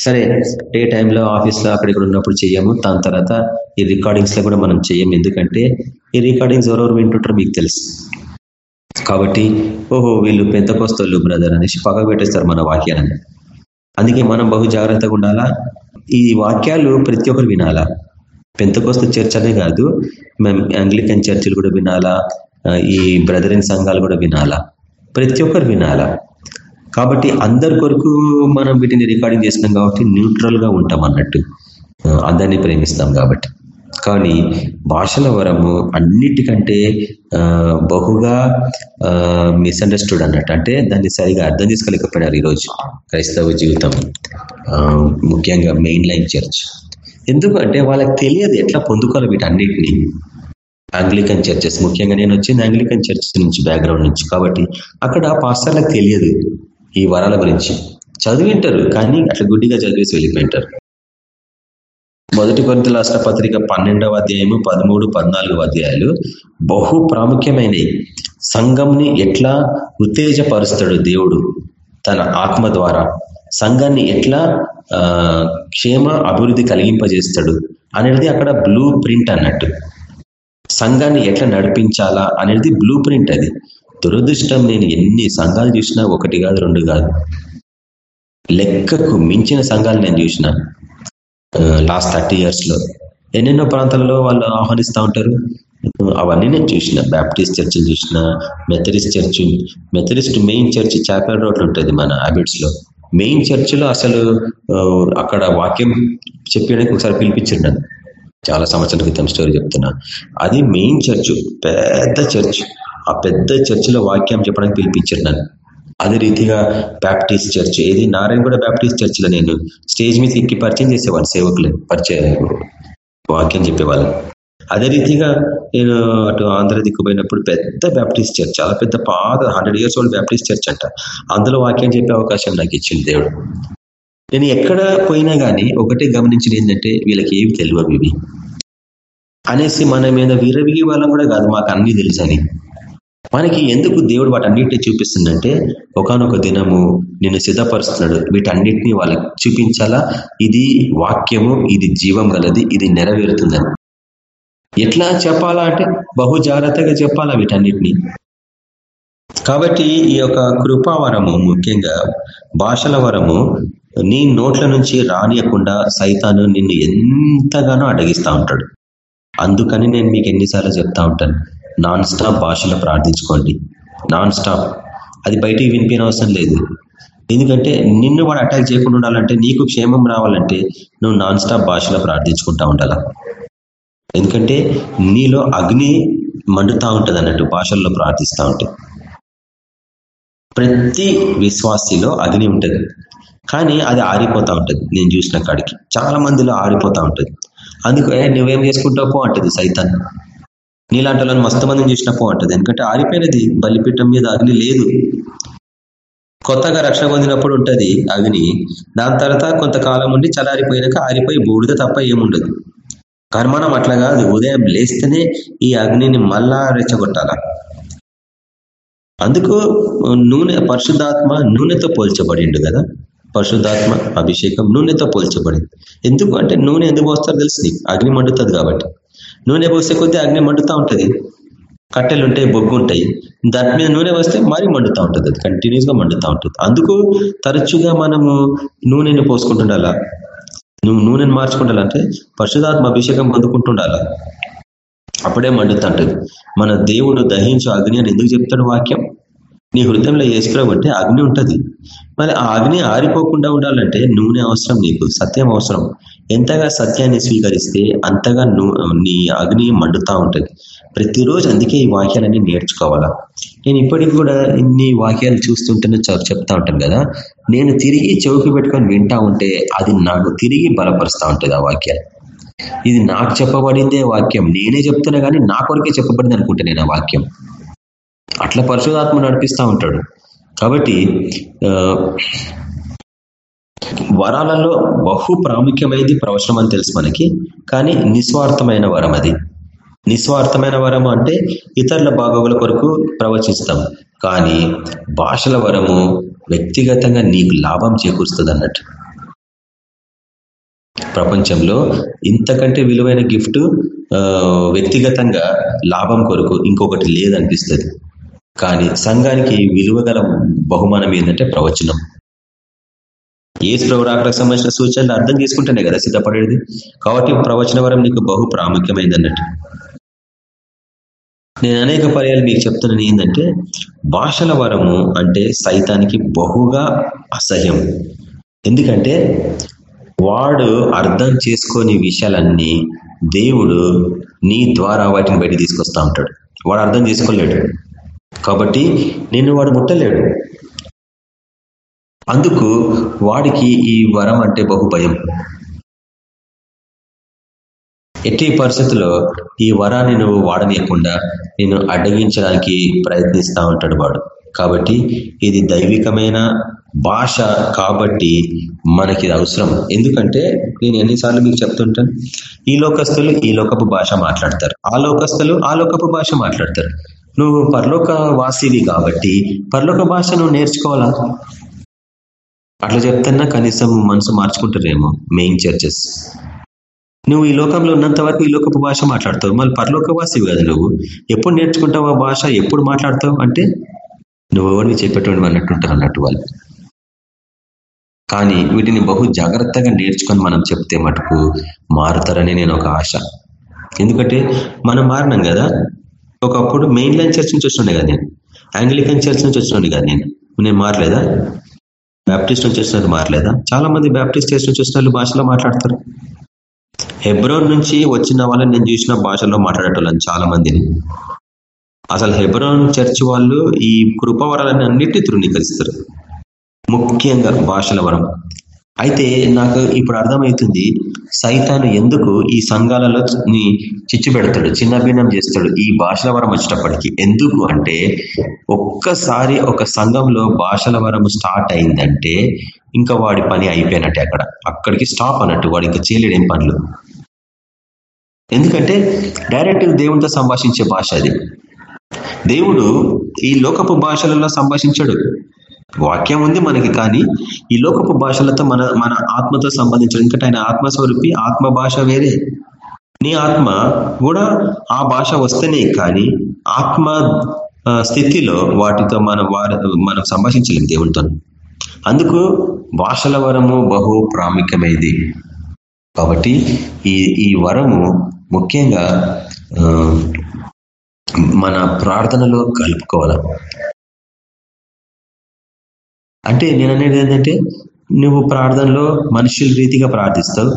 సరే డే టైంలో ఆఫీస్లో అక్కడిక్కడ ఉన్నప్పుడు చేయము దాని తర్వాత ఈ రికార్డింగ్స్లో కూడా మనం చేయము ఎందుకంటే ఈ రికార్డింగ్స్ ఎవరెవరు వింటుంటారో మీకు తెలుసు. కాబట్టి ఓహో వీళ్ళు పెద్దకొస్తోళ్ళు బ్రదర్ అనేసి పగ పెట్టేస్తారు మన వాక్యాలని. అందుకే మనం బహు జాగ్రత్తగా ఉండాలా? ఈ వాక్యాలు ప్రతి ఒక్కరు వినాలా? పెంతకోస్త చర్చ్ అనే కాదు మేము అంగ్లికన్ చర్చిలు కూడా వినాలా? ఈ బ్రదరింగ్ సంఘాలు కూడా వినాలా? ప్రతి ఒక్కరు వినాలా? కాబట్టి అందరి కొరకు మనం వీటిని రికార్డింగ్ చేసినాం కాబట్టి న్యూట్రల్గా ఉంటాం అన్నట్టు. అందరినీ ప్రేమిస్తాం కాబట్టి. కానీ భాషల వరము అన్నిటికంటే బహుగా మిస్అండర్స్టూడ్ అన్నట్టు. అంటే దాన్ని సరిగా అర్థం చేసుకోలేకపోయినారు ఈరోజు క్రైస్తవ జీవితం. ముఖ్యంగా మెయిన్ లైన్ చర్చ్ ఎందుకంటే వాళ్ళకి తెలియదు ఎట్లా పొందుకోవాలి వీటన్నిటిని. ఆంగ్లికన్ చర్చెస్ ముఖ్యంగా నేను వచ్చింది ఆంగ్లికన్ చర్చ్ నుంచి బ్యాక్గ్రౌండ్ నుంచి. కాబట్టి అక్కడ పాస్టర్లకు తెలియదు. ఈ వరాల గురించి. చదివింటారు కానీ అట్లా గుడ్డిగా చదివేసి వెళ్ళిపోయింటారు. మొదటి కొరింత రాష్ట్ర పత్రిక పన్నెండవ అధ్యాయము పదమూడు పద్నాలుగు అధ్యాయాలు బహు ప్రాముఖ్యమైనవి సంఘంని ఎట్లా ఉత్తేజపరుస్తాడు దేవుడు తన ఆత్మ ద్వారా? సంఘాన్ని ఎట్లా క్షేమ అభివృద్ధి కలిగింపజేస్తాడు అనేది అక్కడ బ్లూ ప్రింట్ అన్నట్టు. సంఘాన్ని ఎట్లా నడిపించాలా అనేది బ్లూ ప్రింట్ అది. దురదృష్టం నేను ఎన్ని సంఘాలు చూసినా ఒకటి కాదు రెండు కాదు. లెక్కకు మించిన సంఘాలు నేను చూసిన లాస్ట్ థర్టీ ఇయర్స్లో ఎన్నెన్నో ప్రాంతాలలో వాళ్ళు ఆహ్వానిస్తూ ఉంటారు. అవన్నీ నేను చూసిన. బ్యాప్టిస్ట్ చర్చిలు చూసిన Methodist church Methodist main church చాకల్ రోడ్లు ఉంటుంది మన హ్యాబిట్స్లో మెయిన్ చర్చిలో అసలు అక్కడ వాక్యం చెప్పడానికి ఒకసారి పిలిపించిండు చాలా సంవత్సరాల క్రితం స్టోరీ చెప్తున్నా. అది మెయిన్ చర్చ్ పెద్ద చర్చ్ ఆ పెద్ద చర్చిలో వాక్యం చెప్పడానికి పిలిపించారు నన్ను. అదే రీతిగా బ్యాప్టిస్ట్ చర్చ్ ఏది నారాయణగూడ బ్యాప్టిస్ట్ చర్చిలో నేను స్టేజ్ మీద ఎక్కి పరిచయం చేసేవాడిని సేవకులు పరిచయం వాక్యం చెప్పేవాళ్ళు అదే రీతిగా నేను అటు ఆంధ్ర దిక్కుపోయినప్పుడు పెద్ద బ్యాప్టిస్ట్ చర్చ్ చాలా పెద్ద పాత hundred years old Baptist church అంట. అందులో వాక్యం చెప్పే అవకాశం నాకు ఇచ్చింది దేవుడు. నేను ఎక్కడ పోయినా కానీ ఒకటే గమనించిన ఏంటంటే వీళ్ళకి ఏవి తెలియవు ఇవి. అనేసి మన మీద విరవిగి వాళ్ళం కూడా కాదు మాకు అన్ని తెలుసని. మనకి ఎందుకు దేవుడు వాటన్నిటిని చూపిస్తుందంటే ఒకనొక దినము నిన్ను సిద్ధపరుస్తున్నాడు. వీటన్నిటిని వాళ్ళకి చూపించాలా? ఇది వాక్యము ఇది జీవం గలది ఇది నెరవేరుతుందని. ఎట్లా చెప్పాలా అంటే బహు జాగ్రత్తగా చెప్పాలా వీటన్నిటిని? కాబట్టి ఈ యొక్క కృపావరము ముఖ్యంగా భాషల వరము నీ నోట్ల నుంచి రానియకుండా సైతాను నిన్ను ఎంతగానో అడగిస్తూ ఉంటాడు. అందుకని నేను మీకు ఎన్నిసార్లు చెప్తా ఉంటాను. నాన్ స్టాప్ భాషలో ప్రార్థించుకోండి. Non stop. అది బయటికి వినిపిన అవసరం లేదు. ఎందుకంటే నిన్ను వాడు అటాక్ చేయకుండా ఉండాలంటే నీకు క్షేమం రావాలంటే నువ్వు నాన్ స్టాప్ భాషలో ప్రార్థించుకుంటా ఉండాలా. ఎందుకంటే నీలో అగ్ని మండుతా ఉంటుంది అన్నట్టు భాషల్లో ప్రార్థిస్తూ ఉంటే. ప్రతి విశ్వాసిలో అగ్ని ఉంటుంది. కానీ అది ఆరిపోతూ ఉంటుంది. నేను చూసిన కాడికి. చాలా మందిలో ఆరిపోతూ ఉంటుంది. అందుకు నువ్వేం చేసుకుంటావు? పో అంటది సైతాన్ని నీలాంటి వాళ్ళని మస్తు మందిని అంటది. ఎందుకంటే ఆరిపోయినది. బలిపీఠం మీద అగ్ని లేదు. కొత్తగా రక్షణ పొందినప్పుడు ఉంటుంది అగ్ని. దాని తర్వాత కొంతకాలం ఉండి చలారిపోయినాక ఆరిపోయి బూడిద తప్ప ఏముండదు. కానీ మనం అట్లా కాదు. ఉదయం లేస్తేనే ఈ అగ్నిని మళ్ళా రెచ్చగొట్టాల. అందుకు నూనె పరిశుద్ధాత్మ నూనెతో పోల్చబడిండు కదా. పరిశుద్ధాత్మ అభిషేకం నూనెతో పోల్చబడింది. ఎందుకు అంటే నూనె ఎందుకు పోస్తారో తెలుసు అగ్ని మండుతుంది కాబట్టి. నూనె పోసే కొద్దీ అగ్ని మండుతూ ఉంటుంది. కట్టెలు ఉంటాయి బొగ్గు ఉంటాయి దాని మీద నూనె వస్తే మరీ మండుతూ ఉంటుంది. అది కంటిన్యూస్గా మండుతూ ఉంటుంది. అందుకు తరచుగా మనము నూనెని పోసుకుంటుండాలా? నువ్వు నూనెను మార్చుకుంటాలంటే పరిశుధాత్మ అభిషేకం పొందుకుంటుండాలా అప్పుడే మండుతుంటది మన దేవుడు దహించు అగ్ని అని ఎందుకు చెప్తాడు వాక్యం? నీ హృదయంలో వేసుకురావు అంటే అగ్ని ఉంటుంది. మరి ఆ అగ్ని ఆరిపోకుండా ఉండాలంటే నూనె అవసరం నీకు సత్యం అవసరం. ఎంతగా సత్యాన్ని స్వీకరిస్తే అంతగా నీ అగ్ని మండుతా ఉంటుంది. ప్రతిరోజు అందుకే ఈ వాక్యాలన్నీ నేర్చుకోవాలా? నేను ఇప్పటికి కూడా ఇన్ని వాక్యాలు చూస్తుంటేనే చెప్తా ఉంటాను కదా. నేను తిరిగి చౌకి పెట్టుకొని వింటా ఉంటే అది నాకు తిరిగి బలపరుస్తూ ఉంటుంది ఆ వాక్యాలు. ఇది నాకు చెప్పబడిందే వాక్యం. నేనే చెప్తున్నా కానీ నా కొరకే చెప్పబడింది అనుకుంటా నేను ఆ వాక్యం. అట్లా పరిశుధాత్మ నడిపిస్తూ ఉంటాడు. కాబట్టి వరాలలో బహు ప్రాముఖ్యమైనది ప్రవచనం అని తెలుసు మనకి కానీ నిస్వార్థమైన వరం అది. నిస్వార్థమైన వరం అంటే ఇతరుల బాగోగుల కొరకు ప్రవచిస్తాం. కానీ భాషల వరము వ్యక్తిగతంగా నీకు లాభం చేకూరుస్తుంది అన్నట్టు. ప్రపంచంలో ఇంతకంటే విలువైన గిఫ్ట్ వ్యక్తిగతంగా లాభం కొరకు ఇంకొకటి లేదనిపిస్తుంది. కానీ సంఘానికి విలువ గల బహుమానం ఏంటంటే ప్రవచనం. ఏ ప్రవరాకరకు సంబంధించిన సూచనలు అర్థం చేసుకుంటేనే కదా సిద్ధపడేది. కాబట్టి ప్రవచన వరం నీకు బహు ప్రాముఖ్యమైంది అన్నట్టు. నేను అనేక పర్యాలు మీకు చెప్తున్నాను ఏంటంటే భాషల వరము అంటే సైతానికి బహుగా అసహ్యం. ఎందుకంటే వాడు అర్థం చేసుకోని విషయాలన్నీ దేవుడు నీ ద్వారా వాటిని బయట తీసుకొస్తా ఉంటాడు. వాడు అర్థం చేసుకోలేడు. కాబట్టి నిన్ను వాడు ముట్టలేడు. అందుకు వాడికి ఈ వరం అంటే బహు భయం. ఎట్టి పరిస్థితుల్లో ఈ వరాన్ని నువ్వు వాడనీయకుండా నేను అడ్డగించడానికి ప్రయత్నిస్తూ ఉంటాడు వాడు. కాబట్టి ఇది దైవికమైన భాష కాబట్టి మనకి అవసరం. ఎందుకంటే నేను ఎన్నిసార్లు మీకు చెప్తుంటాను ఈ లోకస్తులు ఈ లోకపు భాష మాట్లాడతారు ఆ లోకస్తులు ఆ లోకపు భాష మాట్లాడతారు. నువ్వు పరలోక వాసివి కాబట్టి పరలోక భాష నువ్వు నేర్చుకోవాలా? అట్లా చెప్తున్నా కనీసం మనసు మార్చుకుంటారేమో మెయిన్ చర్చెస్ నువ్వు ఈ లోకంలో ఉన్నంత వరకు ఈ లోకపు భాష మాట్లాడతావు. మళ్ళీ పరలోక వాసివి కదా నువ్వు. ఎప్పుడు నేర్చుకుంటావు ఆ భాష ఎప్పుడు మాట్లాడతావు అంటే నువ్వు ఎవరిని చెప్పేటువంటి అన్నట్టుంటారు అన్నట్టు వాళ్ళు. కానీ వీటిని బహు జాగ్రత్తగా నేర్చుకొని మనం చెప్తే మటుకు మారుతారని నేను ఒక ఆశ. ఎందుకంటే మనం మారినాం కదా. ఒకప్పుడు మెయిన్ లైన్ చర్చ్ నుంచి వచ్చినాను కదా నేను. ఆంగ్లికన్ చర్చ్ నుంచి వచ్చినాను కదా నేను. నేను మారలేదా? బ్యాప్టిస్ట్ నుంచి వచ్చినట్టు మారలేదా? చాలా మంది బ్యాప్టిస్ట్ చర్చ్ నుంచి వచ్చిన భాషలో మాట్లాడతారు. హెబ్రోన్ నుంచి వచ్చిన వాళ్ళని నేను చూసిన భాషలో మాట్లాడేటోళ్ళని చాలా మందిని అసలు హెబ్రోన్ చర్చ్ వాళ్ళు ఈ కృపవరాలని అన్నిటి తృణీకరిస్తారు. ముఖ్యంగా భాషల వరం. అయితే నాకు ఇప్పుడు అర్థమవుతుంది సైతాను ఎందుకు ఈ సంఘాలలో చిచ్చు పెడతాడు చిన్న భిన్నం చేస్తాడు ఈ భాషల వరం వచ్చేటప్పటికి? ఎందుకు అంటే ఒక్కసారి ఒక సంఘంలో భాషల వరం స్టార్ట్ అయిందంటే ఇంకా వాడి పని అయిపోయినట్టే అక్కడ. అక్కడికి స్టాప్ అన్నట్టు వాడు ఇంకా చేయలేడేం పనులు? ఎందుకంటే డైరెక్ట్ దేవునితో సంభాషించే భాష అది. దేవుడు ఈ లోకపు భాషలలో సంభాషించాడు. వాక్యం ఉంది మనకి కానీ ఈ లోకపు భాషలతో మన మన ఆత్మతో సంబంధించిన ఎందుకంటే ఆయన ఆత్మస్వరూపి ఆత్మ భాష వేరే. నీ ఆత్మ కూడా ఆ భాష వస్తేనే కానీ ఆత్మ స్థితిలో వాటితో మనం వారి మనం సంభాషించలేం దేవుడితో అందుకు భాషల వరము బహు ప్రాముఖ్యమైంది కాబట్టి ఈ ఈ వరము ముఖ్యంగా మన ప్రార్థనలో కలుపుకోవాలి. అంటే నేను అనేది ఏంటంటే నువ్వు ప్రార్థనలో మనుషుల రీతిగా ప్రార్థిస్తావు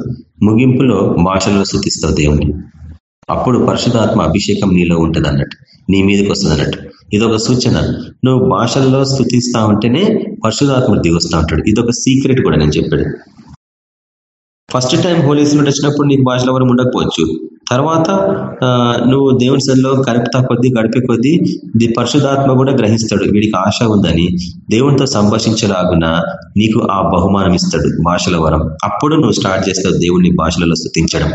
ముగింపులో భాషలో స్థుతిస్తావు దేవుని అప్పుడు పరిశుధాత్మ అభిషేకం నీలో ఉంటుంది అన్నట్టు నీ మీదకి వస్తుంది అన్నట్టు ఇదొక సూచన. నువ్వు భాషల్లో స్థుతిస్తా ఉంటేనే పరిశుధాత్ముడు దిగొస్తా ఉంటాడు. ఇదొక సీక్రెట్ కూడా నేను చెప్పాడు ఫస్ట్ టైం హోలీ స్పిరిట్ వచ్చినప్పుడు నీకు భాషలో వరం ఉండకపోవచ్చు. తర్వాత నువ్వు దేవుని సరిలో గడుపుతా కొద్దీ గడిపే కొద్దీ ది పరిశుధాత్మ కూడా గ్రహిస్తాడు. వీడికి ఆశ ఉందని దేవునితో సంభాషించలాగున నీకు ఆ బహుమానం ఇస్తాడు భాషల వరం. అప్పుడు నువ్వు స్టార్ట్ చేస్తావు దేవుణ్ణి భాషలలో స్థుతించడం.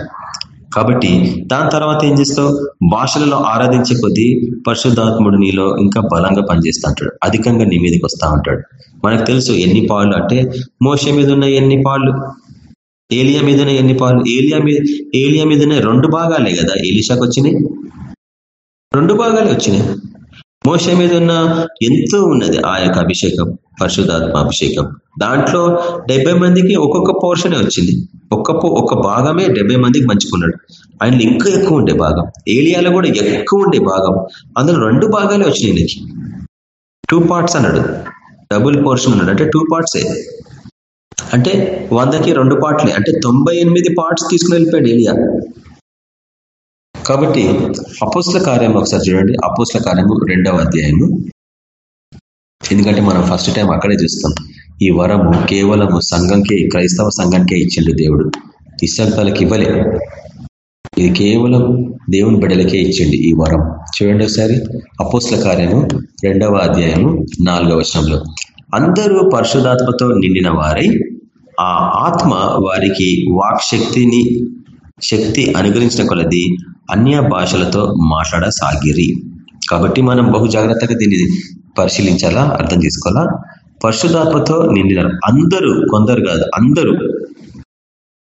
కాబట్టి దాని తర్వాత ఏం చేస్తావు? భాషలలో ఆరాధించే కొద్దీ పరిశుద్ధాత్ముడు నీలో ఇంకా బలంగా పనిచేస్తూ ఉంటాడు అధికంగా నీ మీదకి వస్తూ ఉంటాడు మనకు తెలుసు ఎన్ని పాళ్ళు అంటే మోస మీద ఉన్న ఎన్ని పాళ్ళు? ఏలియా మీదనే ఎన్ని పాలు ఏలియా మీద ఏలియా మీదనే రెండు భాగాలే కదా ఏలిషాకు వచ్చినాయి. రెండు భాగాలే వచ్చినాయి. మోస మీద ఉన్న ఎంతో ఉన్నది ఆ యొక్క అభిషేకం పరిశుధాత్మ అభిషేకం. దాంట్లో డెబ్బై మందికి ఒక్కొక్క పోర్షనే వచ్చింది. ఒక్క ఒక్క భాగమే డెబ్బై మందికి మంచుకున్నాడు ఆయన ఇంకా ఎక్కువ ఉండే భాగం. ఏలియాలో కూడా ఎక్కువ ఉండే భాగం. అందులో రెండు భాగాలే వచ్చినాయి నీకు టూ పార్ట్స్ అన్నాడు. డబుల్ పోర్షన్ అన్నాడు. అంటే టూ పార్ట్సే అంటే వందకి రెండు పార్ట్లే అంటే తొంభై ఎనిమిది పార్ట్స్ తీసుకుని వెళ్ళిపోయాడు ఏలియా. కాబట్టి అపోస్ల కార్యం ఒకసారి చూడండి. అపోస్ల కార్యము రెండవ అధ్యాయము. ఎందుకంటే మనం ఫస్ట్ టైం అక్కడే చూస్తాం. ఈ వరము కేవలము సంఘంకే క్రైస్తవ సంఘంకే ఇచ్చిండు దేవుడు. ఇసక్తాలకు ఇవ్వలే. ఇది కేవలం దేవుని బిడ్డలకే ఇచ్చిండి ఈ వరం. చూడండి ఒకసారి అపోస్ల కార్యము రెండవ అధ్యాయము నాలుగవ వర్షంలో అందరూ పరిశుధాత్మతో నిండిన వారై ఆ ఆత్మ వారికి వాక్ శక్తిని శక్తి అనుగ్రహించిన కొలది అన్య భాషలతో మాట్లాడసాగిరి. కాబట్టి మనం బహు జాగ్రత్తగా దీన్ని పరిశీలించాలా? అర్థం చేసుకోవాలా? పరిశుధాత్మతో నిండినారు అందరూ కొందరు కాదు అందరూ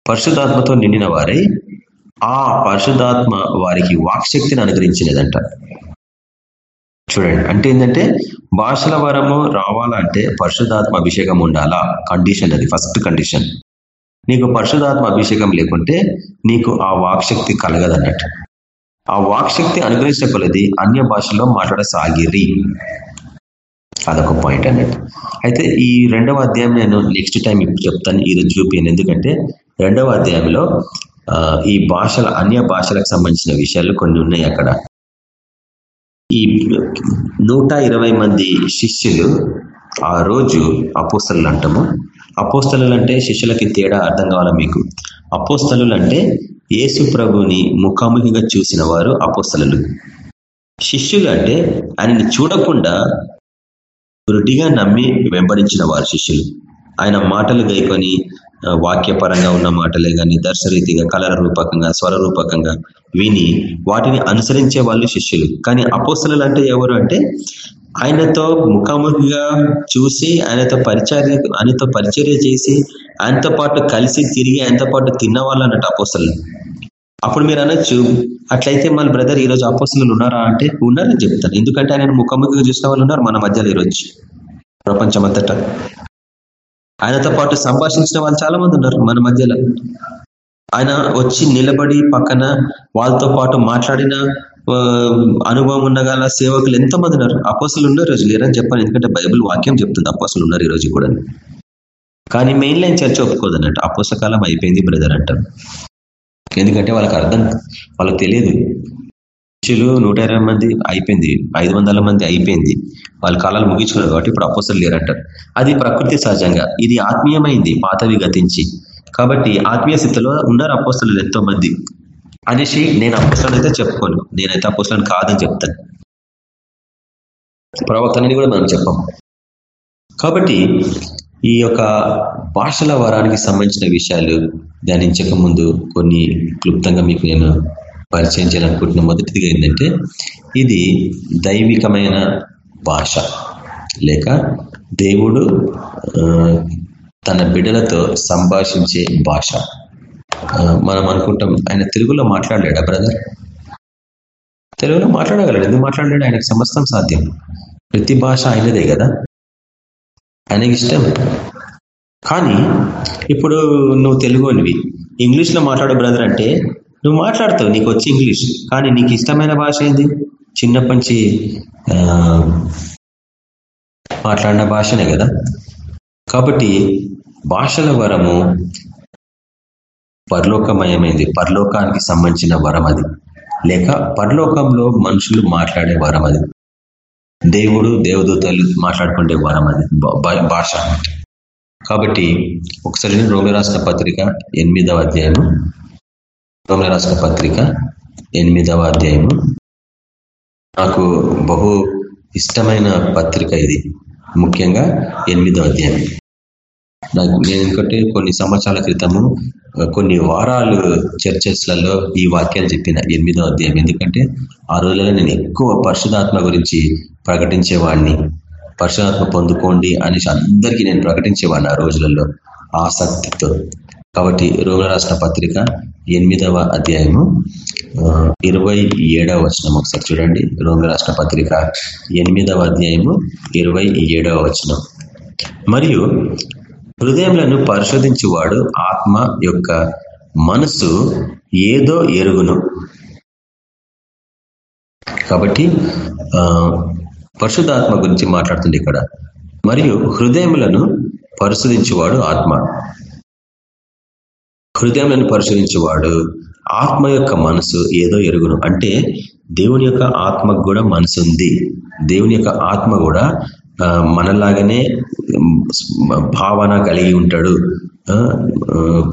పరిశుధాత్మతో నిండిన వారై ఆ పరిశుధాత్మ వారికి వాక్శక్తిని అనుగ్రహించినదంట. చూడండి అంటే ఏంటంటే భాషల వరము రావాలంటే పరిశుధాత్మ అభిషేకం ఉండాలా? కండిషన్ అది ఫస్ట్ కండిషన్ నీకు పరిశుధాత్మ అభిషేకం లేకుంటే నీకు ఆ వాక్శక్తి కలగదన్నట్టు. ఆ వాక్శక్తి అనుగ్రహించిన కొలది అన్య భాషలో మాట్లాడసాగిరి. అదొక పాయింట్ అన్నట్టు. అయితే ఈ రెండవ అధ్యాయం నేను నెక్స్ట్ టైం ఇప్పుడు చెప్తాను ఈరోజు చూపాను ఎందుకంటే రెండవ అధ్యాయంలో ఈ భాషల అన్య భాషలకు సంబంధించిన విషయాలు కొన్ని ఉన్నాయి అక్కడ. ఈ నూట మంది శిష్యులు ఆ రోజు అపోస్తలు అంటాము. అపోస్తలు అంటే శిష్యులకి తేడా అర్థం కావాలా మీకు? అపోస్తలు అంటే యేసు ప్రభుని ముఖాముఖిగా చూసిన వారు అపోస్తలు. శిష్యులు అంటే ఆయనని చూడకుండా వృటిగా నమ్మి వెంబడించిన వారు శిష్యులు. ఆయన మాటలు గైకొని వాక్యపరంగా ఉన్న మాటలే కానీ దర్శరీతిగా కలర రూపకంగా స్వర రూపకంగా విని వాటిని అనుసరించే వాళ్ళు శిష్యులు. కానీ అపోసలు అంటే ఎవరు అంటే ఆయనతో ముఖాముఖిగా చూసి ఆయనతో పరిచర్య ఆయనతో పరిచర్య చేసి ఆయనతో పాటు కలిసి తిరిగి ఆయనతో పాటు తిన్న వాళ్ళు అన్నట్టు అపోసలు అప్పుడు మీరు అనొచ్చు అట్లయితే మన బ్రదర్ ఈరోజు అపోసలు ఉన్నారా అంటే ఉన్నారని చెప్తాను. ఎందుకంటే ఆయన ముఖాముఖిగా చూసిన వాళ్ళు ఉన్నారు మన మధ్యలో ఈరోజు. ప్రపంచమంతటా. ఆయనతో పాటు సంభాషించిన వాళ్ళు చాలా మంది ఉన్నారు మన మధ్యలో. ఆయన వచ్చి నిలబడి పక్కన వాళ్ళతో పాటు మాట్లాడిన అనుభవం ఉండగల సేవకులు ఎంతమంది ఉన్నారు? అపోసలు ఉన్నారు రోజు లేరని చెప్పాను ఎందుకంటే బైబుల్ వాక్యం చెప్తుంది అపోసలు ఉన్నారు ఈ రోజు కూడా. కానీ మెయిన్ లైన్ చర్చ ఒప్పుకోదన్నట్టు. అపోసకాలం అయిపోయింది బ్రదర్ అంటారు. ఎందుకంటే వాళ్ళకి అర్థం వాళ్ళకి తెలియదు. శిష్యులు నూట మంది అయిపోయింది ఐదు మంది అయిపోయింది. వాళ్ళ కాలాలు ముగించుకున్నారు కాబట్టి ఇప్పుడు అపోసలు లేరంటారు అది ప్రకృతి సహజంగా ఇది ఆత్మీయమైంది పాతవి గతించి కాబట్టి ఆత్మీయ స్థితిలో ఉన్నారు అపోసలు ఎంతో మంది అనేసి నేను అపోసలను అయితే చెప్పుకోను. నేనైతే అపోసలను కాదని చెప్తాను. ప్రవక్తనని కూడా మనం చెప్పాం. కాబట్టి ఈ యొక్క భాషల వరానికి సంబంధించిన విషయాలు ధ్యానించక ముందు కొన్ని క్లుప్తంగా మీకు నేను పరిచయం చేయాలనుకుంటున్న మొదటిదిగా ఏంటంటే ఇది దైవికమైన భాష. లేక దేవుడు తన బిడ్డలతో సంభాషించే భాష. మనం అనుకుంటాం ఆయన తెలుగులో మాట్లాడాడా బ్రదర్? తెలుగులో మాట్లాడగలడు. ఎందుకు మాట్లాడాడు ఆయనకు సమస్తం సాధ్యం. ప్రతి భాష ఆయనదే కదా? ఆయనకి ఇష్టం. కానీ ఇప్పుడు నువ్వు తెలుగు అనివి. ఇంగ్లీష్లో మాట్లాడు బ్రదర్ అంటే నువ్వు మాట్లాడతావు నీకు వచ్చి ఇంగ్లీష్. కానీ నీకు ఇష్టమైన భాష ఏంది? చిన్నప్పటి నుంచి మాట్లాడిన భాషనే కదా. కాబట్టి భాషల వరము పరలోకమయమైంది. పరలోకానికి సంబంధించిన వరం అది. లేక పరలోకంలో మనుషులు మాట్లాడే వరం అది. దేవుడు దేవదూతలు మాట్లాడుకునే వరం అది. భాష. కాబట్టి ఒకసారి రోమి రాసిన పత్రిక ఎనిమిదవ అధ్యాయం రోమి రాసిన పత్రిక ఎనిమిదవ అధ్యాయము. నాకు బహు ఇష్టమైన పత్రిక ఇది. ముఖ్యంగా ఎనిమిదవ అధ్యాయం. నాకు నేను ఎందుకంటే కొన్ని సంవత్సరాల క్రితము కొన్ని వారాలు చర్చెస్లలో ఈ వాక్యాలు చెప్పిన ఎనిమిదో అధ్యాయం. ఎందుకంటే ఆ రోజులలో నేను ఎక్కువ పరిశుధాత్మ గురించి ప్రకటించేవాడిని పరిశుధాత్మ పొందుకోండి అనేసి అందరికీ నేను ప్రకటించేవాడిని ఆ రోజులలో ఆసక్తితో. కాబట్టి రోగ రాష్ట్ర పత్రిక ఎనిమిదవ అధ్యాయము ఇరవై ఏడవ వచనం ఒకసారి చూడండి. రోగ రాష్ట్ర పత్రిక ఎనిమిదవ అధ్యాయము ఇరవై ఏడవ వచనం. మరియు హృదయములను పరిశోధించువాడు ఆత్మ యొక్క మనసు ఏదో ఎరుగును. కాబట్టి పరిశుద్ధాత్మ గురించి మాట్లాడుతుంది ఇక్కడ. మరియు హృదయములను పరిశోధించేవాడు ఆత్మ. హృదయంలను పరిశీలించేవాడు ఆత్మ యొక్క మనసు ఏదో ఎరుగును. అంటే దేవుని యొక్క ఆత్మకు కూడా మనసు ఉంది. దేవుని యొక్క ఆత్మ కూడా మనలాగానే భావన కలిగి ఉంటాడు.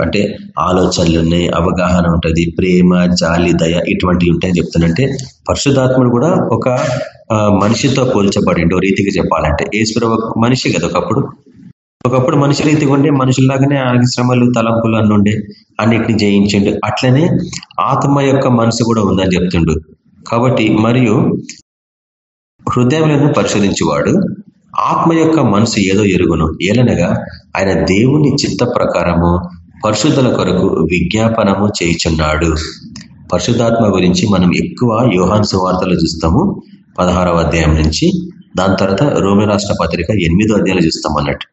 అంటే ఆలోచనలు ఉన్నాయి అవగాహన ఉంటుంది ప్రేమ జాలి దయ ఇటువంటివి ఉంటాయని చెప్తానంటే పరిశుధాత్ముడు కూడా ఒక మనిషితో పోల్చబడిండు రీతికి చెప్పాలంటే. ఈశ్వర మనిషి కదా ఒకప్పుడు. ఒకప్పుడు మనుషుల రీతి ఉండే మనుషుల్లాగానే ఆయన శ్రమలు తలంపులు అన్నుండే అన్నిటిని జయించండు. అట్లనే ఆత్మ యొక్క మనసు కూడా ఉందని చెప్తుండు. కాబట్టి మరియు హృదయములను పరిశోధించేవాడు ఆత్మ యొక్క మనసు ఏదో ఎరుగును. ఏలనగా ఆయన దేవుని చిత్త ప్రకారము పరిశుద్ధుల కొరకు విజ్ఞాపనము చేయుచున్నాడు. పరిశుద్ధాత్మ గురించి మనం ఎక్కువ యోహాన్ సువార్తలు చూస్తాము. పదహారవ అధ్యాయం నుంచి దాని తర్వాత రోమి రాష్ట్ర పత్రిక ఎనిమిదో అధ్యాయులు చూస్తాం అన్నట్టు.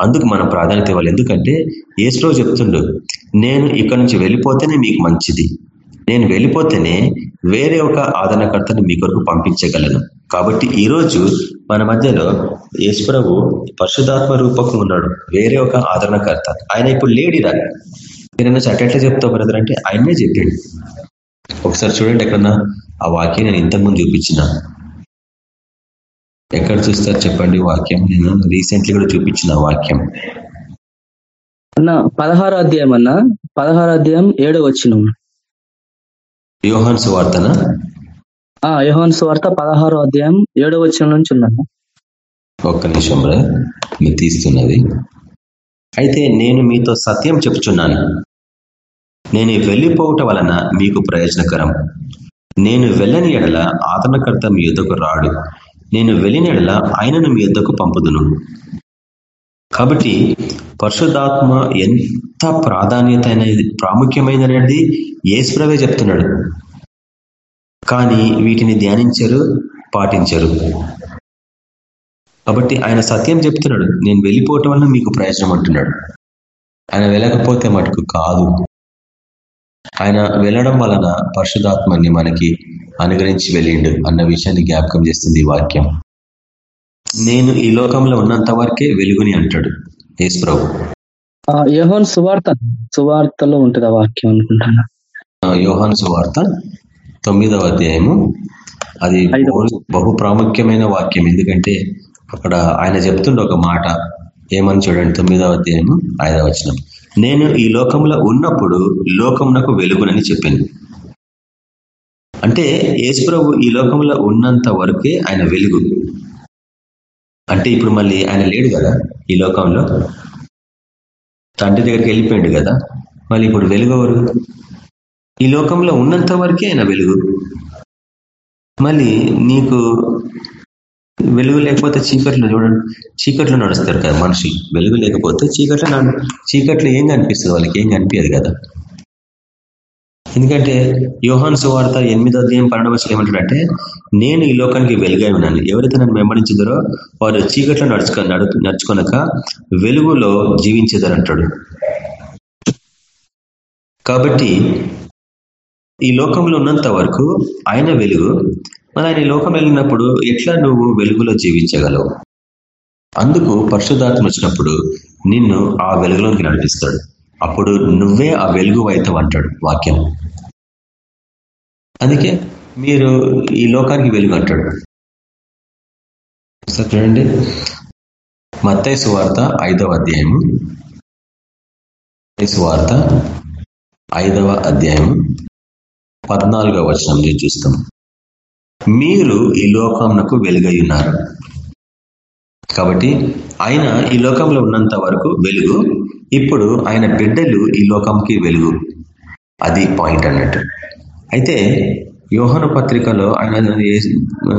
అందుకు మనం ప్రాధాన్యత ఇవ్వాలి. ఎందుకంటే ఏసులో చెప్తుండు నేను ఇక్కడ నుంచి వెళ్ళిపోతేనే మీకు మంచిది. నేను వెళ్ళిపోతేనే వేరే ఒక ఆదరణకర్తను మీ కొరకు పంపించగలను. కాబట్టి ఈరోజు మన మధ్యలో యేసుప్రభు పరిశుధాత్మ రూపకం ఉన్నాడు. వేరే ఒక ఆదరణకర్త. ఆయన ఇప్పుడు లేడిరా? నేను చట్టట్లే చెప్తావు బ్రదర్ అంటే ఆయనే చెప్పాడు. ఒకసారి చూడండి ఎక్కడన్నా ఆ వాక్యం నేను ఇంతకుముందు చూపించిన. ఎక్కడ చూస్తారు చెప్పండి వాక్యం? నేను రీసెంట్లీ కూడా చూపించిన వాక్యం. అన్న పదహారు అధ్యాయం అన్న. పదహారు అధ్యాయం ఏడో వచ్చిన యోహాన్ సువార్తన యోహాన్ సువార్త పదహారో అధ్యాయం ఏడో వచ్చిన నుంచి ఉందన్న. ఒక్క నిమిషం మీరు తీస్తున్నది. అయితే నేను మీతో సత్యం చెప్తున్నాను నేను వెళ్ళిపోవటం వలన మీకు ప్రయోజనకరం. నేను వెళ్ళని ఎడల ఆదరణకర్త మీ యుద్ధకు రాడు. నేను వెళ్ళినడలా ఆయనను మీ యొద్దకు పంపుదును. కాబట్టి పరిశుద్ధాత్మ ఎంత ప్రాధాన్యత అనేది ప్రాముఖ్యమైనది ఏసుప్రవే చెప్తున్నాడు. కానీ వీటిని ధ్యానించరు పాటించరు. కాబట్టి ఆయన సత్యం చెప్తున్నాడు నేను వెళ్ళిపోవటం వల్ల మీకు ప్రయోజనం అంటున్నాడు. ఆయన వెళ్ళకపోతే మటుకు కాదు. ఆయన వెళ్ళడం వలన పరిశుధాత్మని మనకి అనుగ్రహించి వెళ్ళిండు అన్న విషయాన్ని జ్ఞాపకం చేస్తుంది ఈ వాక్యం. నేను ఈ లోకంలో ఉన్నంత వరకే వెలుగుని అంటాడు యేసు ప్రభు. యోహాన్ సువార్త సువార్తలో ఉంటుంది ఆ వాక్యం అనుకుంటున్నా? యోహాన్ సువార్త తొమ్మిదవ అధ్యాయము. అది బహు ప్రాముఖ్యమైన వాక్యం. ఎందుకంటే అక్కడ ఆయన చెప్తుండే ఒక మాట. ఏమని చూడండి? తొమ్మిదవ అధ్యాయము ఐదవ వచనం. నేను ఈ లోకంలో ఉన్నప్పుడు లోకమునకు వెలుగునని చెప్పింది అంటే యేసుప్రభు ఈ లోకంలో ఉన్నంత వరకే ఆయన వెలుగు. అంటే ఇప్పుడు మళ్ళీ ఆయన లేడు కదా ఈ లోకంలో. తండ్రి దగ్గరికి వెళ్ళిపోయాడు కదా. మళ్ళీ ఇప్పుడు వెలుగవరు ఈ లోకంలో ఉన్నంత వరకే ఆయన వెలుగు. మళ్ళీ నీకు వెలుగు లేకపోతే చీకట్లో చూడండి. చీకట్లో నడుస్తారు కదా మనిషి వెలుగు లేకపోతే చీకట్లో చీకట్లో ఏం కనిపిస్తుంది? వాళ్ళకి ఏం కనిపించదు కదా. ఎందుకంటే యోహాన్ సువార్త ఎనిమిదో అధ్యాయం పన్నెండు వర్షాలు ఏమంటాడంటే నేను ఈ లోకానికి వెలుగై ఉన్నాను. ఎవరైతే నన్ను వెంబడించదరో వారు చీకట్లో నడుచుక నడుచుకొనక వెలుగులో జీవించేదారు అంటాడు కాబట్టి ఈ లోకంలో ఉన్నంత వరకు ఆయన వెలుగు మరి ఆయన లోకం వెళ్ళినప్పుడు ఎట్లా నువ్వు వెలుగులో జీవించగలవు? అందుకు పరిశుద్ధాత్మ వచ్చినప్పుడు నిన్ను ఆ వెలుగులోకి నడిపిస్తాడు. అప్పుడు నువ్వే ఆ వెలుగు అవుతావు అంటాడు వాక్యం. అందుకే మీరు ఈ లోకానికి వెలుగు అంటాడు. చూడండి. మత్తైసు వార్త ఐదవ అధ్యాయము. వార్త ఐదవ అధ్యాయం పద్నాలుగవ వచనం చూస్తాం. మీరు ఈ లోకమునకు వెలుగై ఉన్నారు. కాబట్టి ఆయన ఈ లోకంలో ఉన్నంత వరకు వెలుగు ఇప్పుడు ఆయన బిడ్డలు ఈ లోకంకి వెలుగు. అది పాయింట్ అన్నట్టు. అయితే యోహన పత్రికలో ఆయన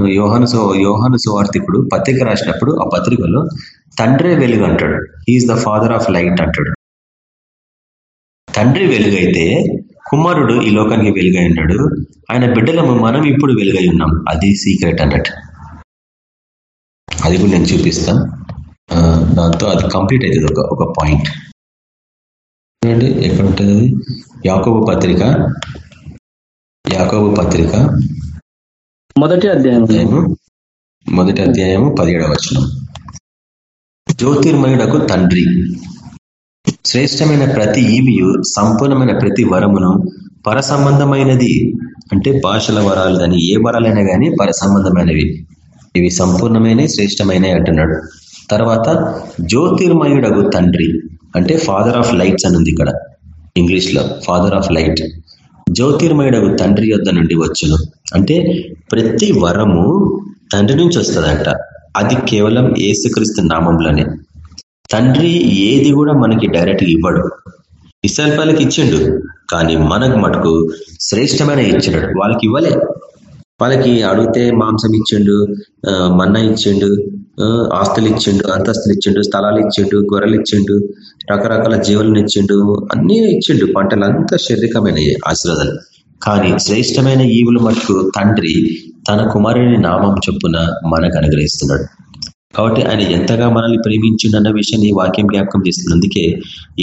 యోహన యోహన సువార్థికుడు పత్రిక రాసినప్పుడు ఆ పత్రికలో తండ్రే వెలుగు అంటాడు. He is the father of light అంటాడు. తండ్రి వెలుగైతే కుమారుడు ఈ లోకానికి వెలుగై ఉన్నాడు. ఆయన బిడ్డలము మనం ఇప్పుడు వెలుగై ఉన్నాం. అది సీక్రెట్ అన్నట్టు. అది కూడా నేను చూపిస్తా. దాంతో అది కంప్లీట్ అవుతుంది ఒక ఒక పాయింట్. చూడండి ఎక్కడ ఉంటుంది అది? యాకోబు పత్రిక. యాకోబు పత్రిక. మొదటి అధ్యాయం. అధ్యాయము మొదటి అధ్యాయము పదిహేడవ వచనం. జ్యోతిర్మయుడకు తండ్రి. శ్రేష్టమైన ప్రతి ఈవియు సంపూర్ణమైన ప్రతి వరమును పరసంబంధమైనది. అంటే భాషల వరాలు కానీ ఏ వరాలైనా కానీ పరసంబంధమైనవి. ఇవి సంపూర్ణమైన శ్రేష్టమైన అంటున్నాడు. తర్వాత జ్యోతిర్మయుడగు తండ్రి అంటే ఫాదర్ ఆఫ్ లైట్స్ అని ఉంది ఇక్కడ ఇంగ్లీష్లో ఫాదర్ ఆఫ్ లైట్ జ్యోతిర్మయుడగు తండ్రి యొద్ద నుండి వచ్చును. అంటే ప్రతి వరము తండ్రి నుంచి వస్తుందంట అది కేవలం ఏసుక్రీస్తు నామంలోనే. తండ్రి ఏది కూడా మనకి డైరెక్ట్ ఇవ్వడు. ఇసల్పాలకి ఇచ్చిండు కానీ మనకు మటుకు శ్రేష్టమైన ఇచ్చినాడు. వాళ్ళకి ఇవ్వలే. వాళ్ళకి అడిగితే మాంసం ఇచ్చిండు మన్న ఇచ్చిండు ఆస్తులు ఇచ్చిండు అంతస్తులు ఇచ్చిండు స్థలాలు ఇచ్చిండు గొర్రెలు ఇచ్చిండు రకరకాల జీవులను ఇచ్చిండు అన్నీ ఇచ్చిండు. పంటలు అంతా శారీరకమైన ఆశీర్వాదాలు. కానీ శ్రేష్టమైన ఈవులు మటుకు తండ్రి తన కుమారుని నామం చొప్పున మనకు అనుగ్రహిస్తున్నాడు. కాబట్టి ఆయన ఎంతగా మనల్ని ప్రేమించిండన్న విషయాన్ని ఈ వాక్యం జ్ఞాపకం చేస్తుంది. అందుకే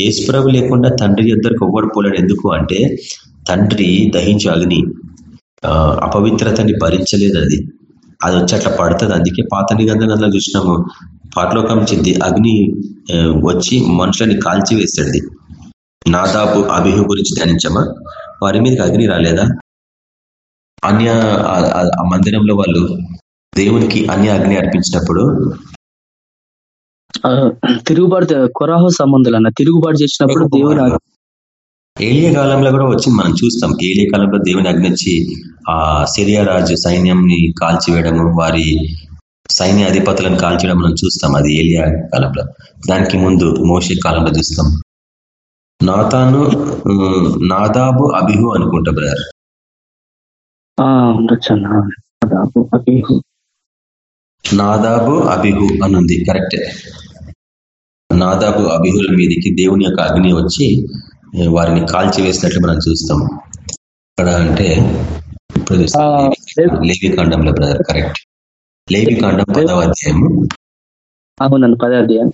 ఏసుప్రభు లేకుండా తండ్రి ఇద్దరికి ఒవ్వడు పోలేడు. ఎందుకు అంటే తండ్రి దహించు అగ్ని అపవిత్రతని భరించలేదు అది. అది వచ్చి అట్లా పడుతుంది. అందుకే పాత నిబంధనలో చూసినాము. పాటలోకం చెంది అగ్ని వచ్చి మనుషులని కాల్చి వేస్తాడు నాదాపు అభిహు గురించి ధ్యానించమా? వారి మీదకి అగ్ని రాలేదా? అన్య మందిరంలో వాళ్ళు దేవునికి అన్య అగ్ని అర్పించినప్పుడు తిరుగుబాటు కొరాహో సంబంధాలు అన్న తిరుగుబాటు చేసినప్పుడు దేవుని ఏలియ కాలంలో కూడా వచ్చింది మనం చూస్తాం. ఏలియ కాలంలో దేవుని అగ్ని వచ్చి ఆ సిరియా రాజు సైన్యంని కాల్చివేయడము వారి సైన్య అధిపతులను కాల్చడం మనం చూస్తాం. అది ఏలియా కాలంలో. దానికి ముందు మోసే కాలంలో చూస్తాం. నాతాను నాదాబు అభిహు అనుకుంటా బ్రదర్. నాదాబు అభిహు అనుంది. కరెక్టే నాదాబు అభిహుల మీదకి దేవుని యొక్క అగ్ని వచ్చి వారిని కాల్చి వేసినట్లు మనం చూస్తాం. ఇక్కడ అంటే ఇప్పుడు లేవి కాండంలో బ్రదర్ కరెక్ట్ లేవి కాండం పదవ అధ్యాయము. అవునండి పదవ అధ్యాయం.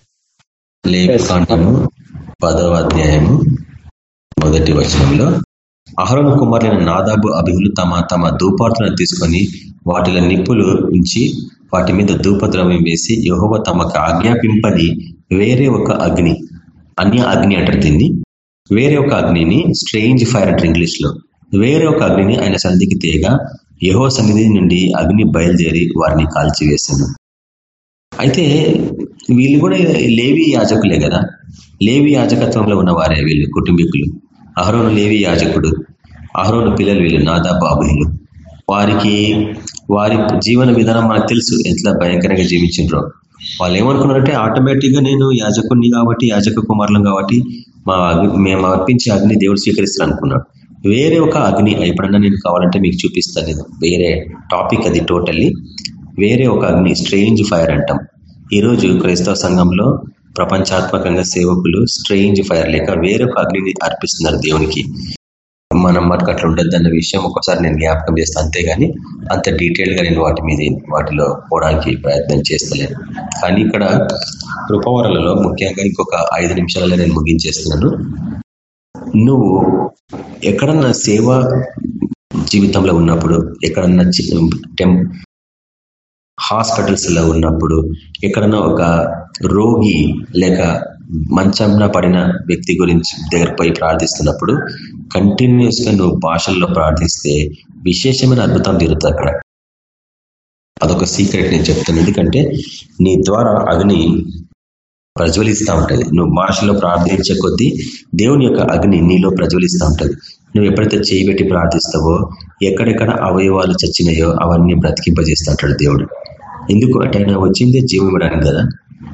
లేవి కాండము పదవ అధ్యాయము మొదటి వచనంలో. అహరోను కుమారులైన నాదాబు అభిహులు తమ తమ ధూపార్తులను తీసుకొని వాటిలో నిప్పులు ఉంచి వాటి మీద ధూపద్రవ్యం వేసి యహోవ తమకు ఆజ్ఞాపింపని వేరే ఒక అగ్ని. అన్య అగ్ని అంటారు దీన్ని. వేరే ఒక అగ్నిని స్ట్రేంజ్ ఫైర్ అంటారు ఇంగ్లీష్లో వేరే ఒక అగ్నిని ఆయన సంధికి తీయగా యహో సన్నిధి నుండి అగ్ని బయలుదేరి వారిని కాల్చివేశాను. అయితే వీళ్ళు కూడా లేవి యాజకులే కదా. లేవి యాజకత్వంలో ఉన్న వారే వీళ్ళు కుటుంబీకులు. అహరోను లేవి యాజకుడు. అహరోను పిల్లలు వీళ్ళు నాదా బాబులు. వారికి వారి జీవన విధానం మనకు తెలుసు ఎంత భయంకరంగా జీవించిండ్రో. వాళ్ళు ఏమనుకున్నారంటే ఆటోమేటిక్గా నేను యాజకుడిని కాబట్టి యాజక కుమారులం కాబట్టి మా మేము అర్పించే అగ్ని దేవుడు స్వీకరిస్తారు అనుకున్నాడు. వేరే ఒక అగ్ని ఎప్పుడన్నా నేను కావాలంటే మీకు చూపిస్తాను నేను. వేరే టాపిక్ అది టోటల్లీ. వేరే ఒక అగ్ని స్ట్రేంజ్ ఫైర్ అంటాం. ఈరోజు క్రైస్తవ సంఘంలో ప్రపంచాత్మకంగా సేవకులు స్ట్రేంజ్ ఫైర్ లేక వేరొక అగ్నిని అర్పిస్తున్నారు దేవునికి. మనం మటుకు అట్లా ఉండద్దు అన్న విషయం ఒకసారి నేను జ్ఞాపకం చేస్తాను అంతేగాని అంత డీటెయిల్గా నేను వాటి మీద వాటిలో పోవడానికి ప్రయత్నం చేస్తలేను. కానీ ఇక్కడ కృపవరలలో ముఖ్యంగా ఇంకొక ఐదు నిమిషాలలో నేను ముగించేస్తున్నాను. నువ్వు ఎక్కడన్నా సేవ జీవితంలో ఉన్నప్పుడు ఎక్కడన్నా టెం హాస్పిటల్స్లో ఉన్నప్పుడు ఎక్కడన్నా ఒక రోగి లేక మంచంన పడిన వ్యక్తి గురించి దగ్గర పోయి ప్రార్థిస్తున్నప్పుడు కంటిన్యూస్గా నువ్వు భాషల్లో ప్రార్థిస్తే విశేషమైన అద్భుతం జరుగుతుంది అక్కడ. అదొక సీక్రెట్ నేను చెప్తాను ఎందుకంటే నీ ద్వారా అగ్ని ప్రజ్వలిస్తూ ఉంటుంది. నువ్వు భాషలో ప్రార్థించే కొద్దీ దేవుని యొక్క అగ్ని నీలో ప్రజ్వలిస్తూ ఉంటుంది. నువ్వు ఎప్పుడైతే చేయి పెట్టి ప్రార్థిస్తావో ఎక్కడెక్కడ అవయవాలు చచ్చినాయో అవన్నీ బ్రతికింపజేస్తూ దేవుడు. ఎందుకు? అంటే ఆయన వచ్చిందే జీవం ఇవ్వడానికి కదా.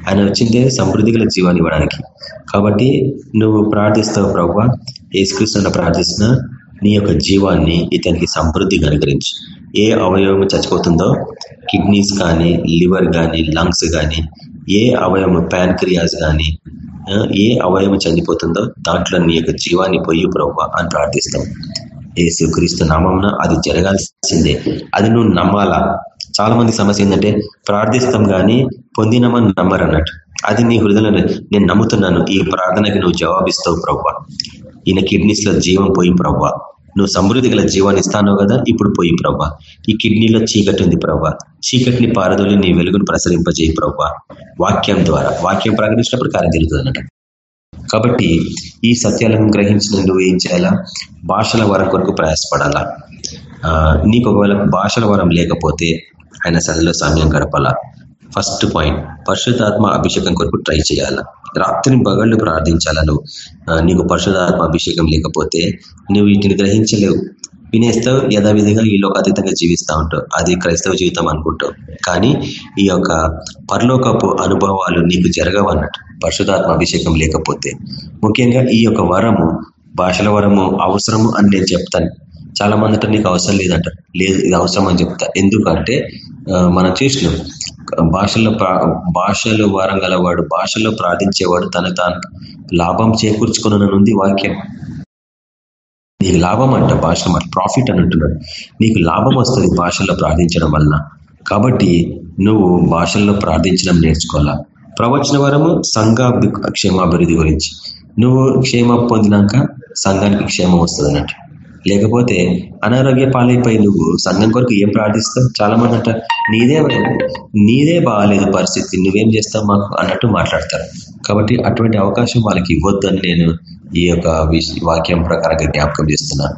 ఆయన వచ్చిందే సమృద్ధి గల జీవాన్ని ఇవ్వడానికి. కాబట్టి నువ్వు ప్రార్థిస్తావు ప్రభావ ఏసుకృష్ణ ప్రార్థిస్తున్న నీ యొక్క జీవాన్ని ఇతనికి సమృద్ధిగా అనుగ్రహించు. ఏ అవయవం చచ్చిపోతుందో కిడ్నీస్ కానీ లివర్ కానీ లంగ్స్ కానీ ఏ అవయవం ప్యాన్క్రియాస్ కానీ ఏ అవయవం చనిపోతుందో దాంట్లో నీ యొక్క జీవాన్ని పొయ్యి ప్రభావ అని ప్రార్థిస్తాం. ఏ క్రీస్తు నామంన అది జరగాల్సిందే. అది నువ్వు నమ్మాలా? చాలా మంది సమస్య ఏంటంటే ప్రార్థిస్తాం కానీ పొందినమని నమ్మరు అన్నట్టు అది నీ హృదయంలో నేను నమ్ముతున్నాను ఈ ప్రార్థనకి నువ్వు జవాబిస్తావు ప్రవ్వ ఈయన కిడ్నీస్లో జీవం పోయి ప్రభా. నువ్వు సమృద్ధి గల జీవాన్ని ఇస్తాను కదా ఇప్పుడు పోయి ప్రభా ఈ కిడ్నీలో చీకటి ఉంది ప్రభా చీకటిని పారదోలి నీ వెలుగును ప్రసరింపజేయి ప్రభా వాక్యం ద్వారా. వాక్యం ప్రకటించినప్పుడు కార్యం జరుగుతుంది అన్నట్టు కాబట్టి ఈ సత్యాలను గ్రహించిన నువ్వు ఏం చేయాలా? భాషల వరం కొరకు ప్రయాసపడాలా? నీకు ఒకవేళ భాషల వరం లేకపోతే ఆయన సన్నిలో సమయం గడపాలా? First point. పరిశుద్ధాత్మ అభిషేకం కొరకు ట్రై చేయాలా. రాత్రి బగళ్ళు ప్రార్థించాలా నువ్వు నీకు పరిశుధాత్మ అభిషేకం లేకపోతే నువ్వు వీటిని గ్రహించలేవు. వినేస్తావు యథావిధిగా ఈ లోకాతీతంగా జీవిస్తూ ఉంటావు. అది క్రైస్తవ జీవితం అనుకుంటావు. కానీ ఈ యొక్క పరలోకపు అనుభవాలు నీకు జరగవన్నట్టు పరిశుధాత్మ అభిషేకం లేకపోతే. ముఖ్యంగా ఈ యొక్క వరము భాషల వరము అవసరము అని నేను చెప్తాను. చాలా మంది నీకు అవసరం లేదంట. లేదు ఇది అవసరం అని చెప్తా. ఎందుకంటే మనం చూసినాం భాషల్లో ప్రా- భాషలు వారం గలవాడు భాషల్లో ప్రార్థించేవాడు తన తాను లాభం చేకూర్చుకున్ననుంది వాక్యం. నీకు లాభం అంట భాష మరి ప్రాఫిట్ అని అంటున్నాడు. నీకు లాభం వస్తుంది భాషల్లో ప్రార్థించడం వలన. కాబట్టి నువ్వు భాషల్లో ప్రార్థించడం నేర్చుకోవాలా? ప్రవచన వరము సంఘ క్షేమాభివృద్ధి గురించి. నువ్వు క్షేమ పొందినాక సంఘానికి క్షేమం వస్తుంది అన్నట్టు. లేకపోతే అనారోగ్య పాలైపోయి నువ్వు సంఘం కొరకు ఏం ప్రార్థిస్తావు? చాలా మంది అంట నీదే నీదే బాగాలేదు పరిస్థితి నువ్వేం చేస్తావు మాకు? అన్నట్టు మాట్లాడతారు. కాబట్టి అటువంటి అవకాశం వాళ్ళకి ఇవ్వద్దని నేను ఈ యొక్క వాక్యం ప్రకారంగా జ్ఞాపకం చేస్తున్నాను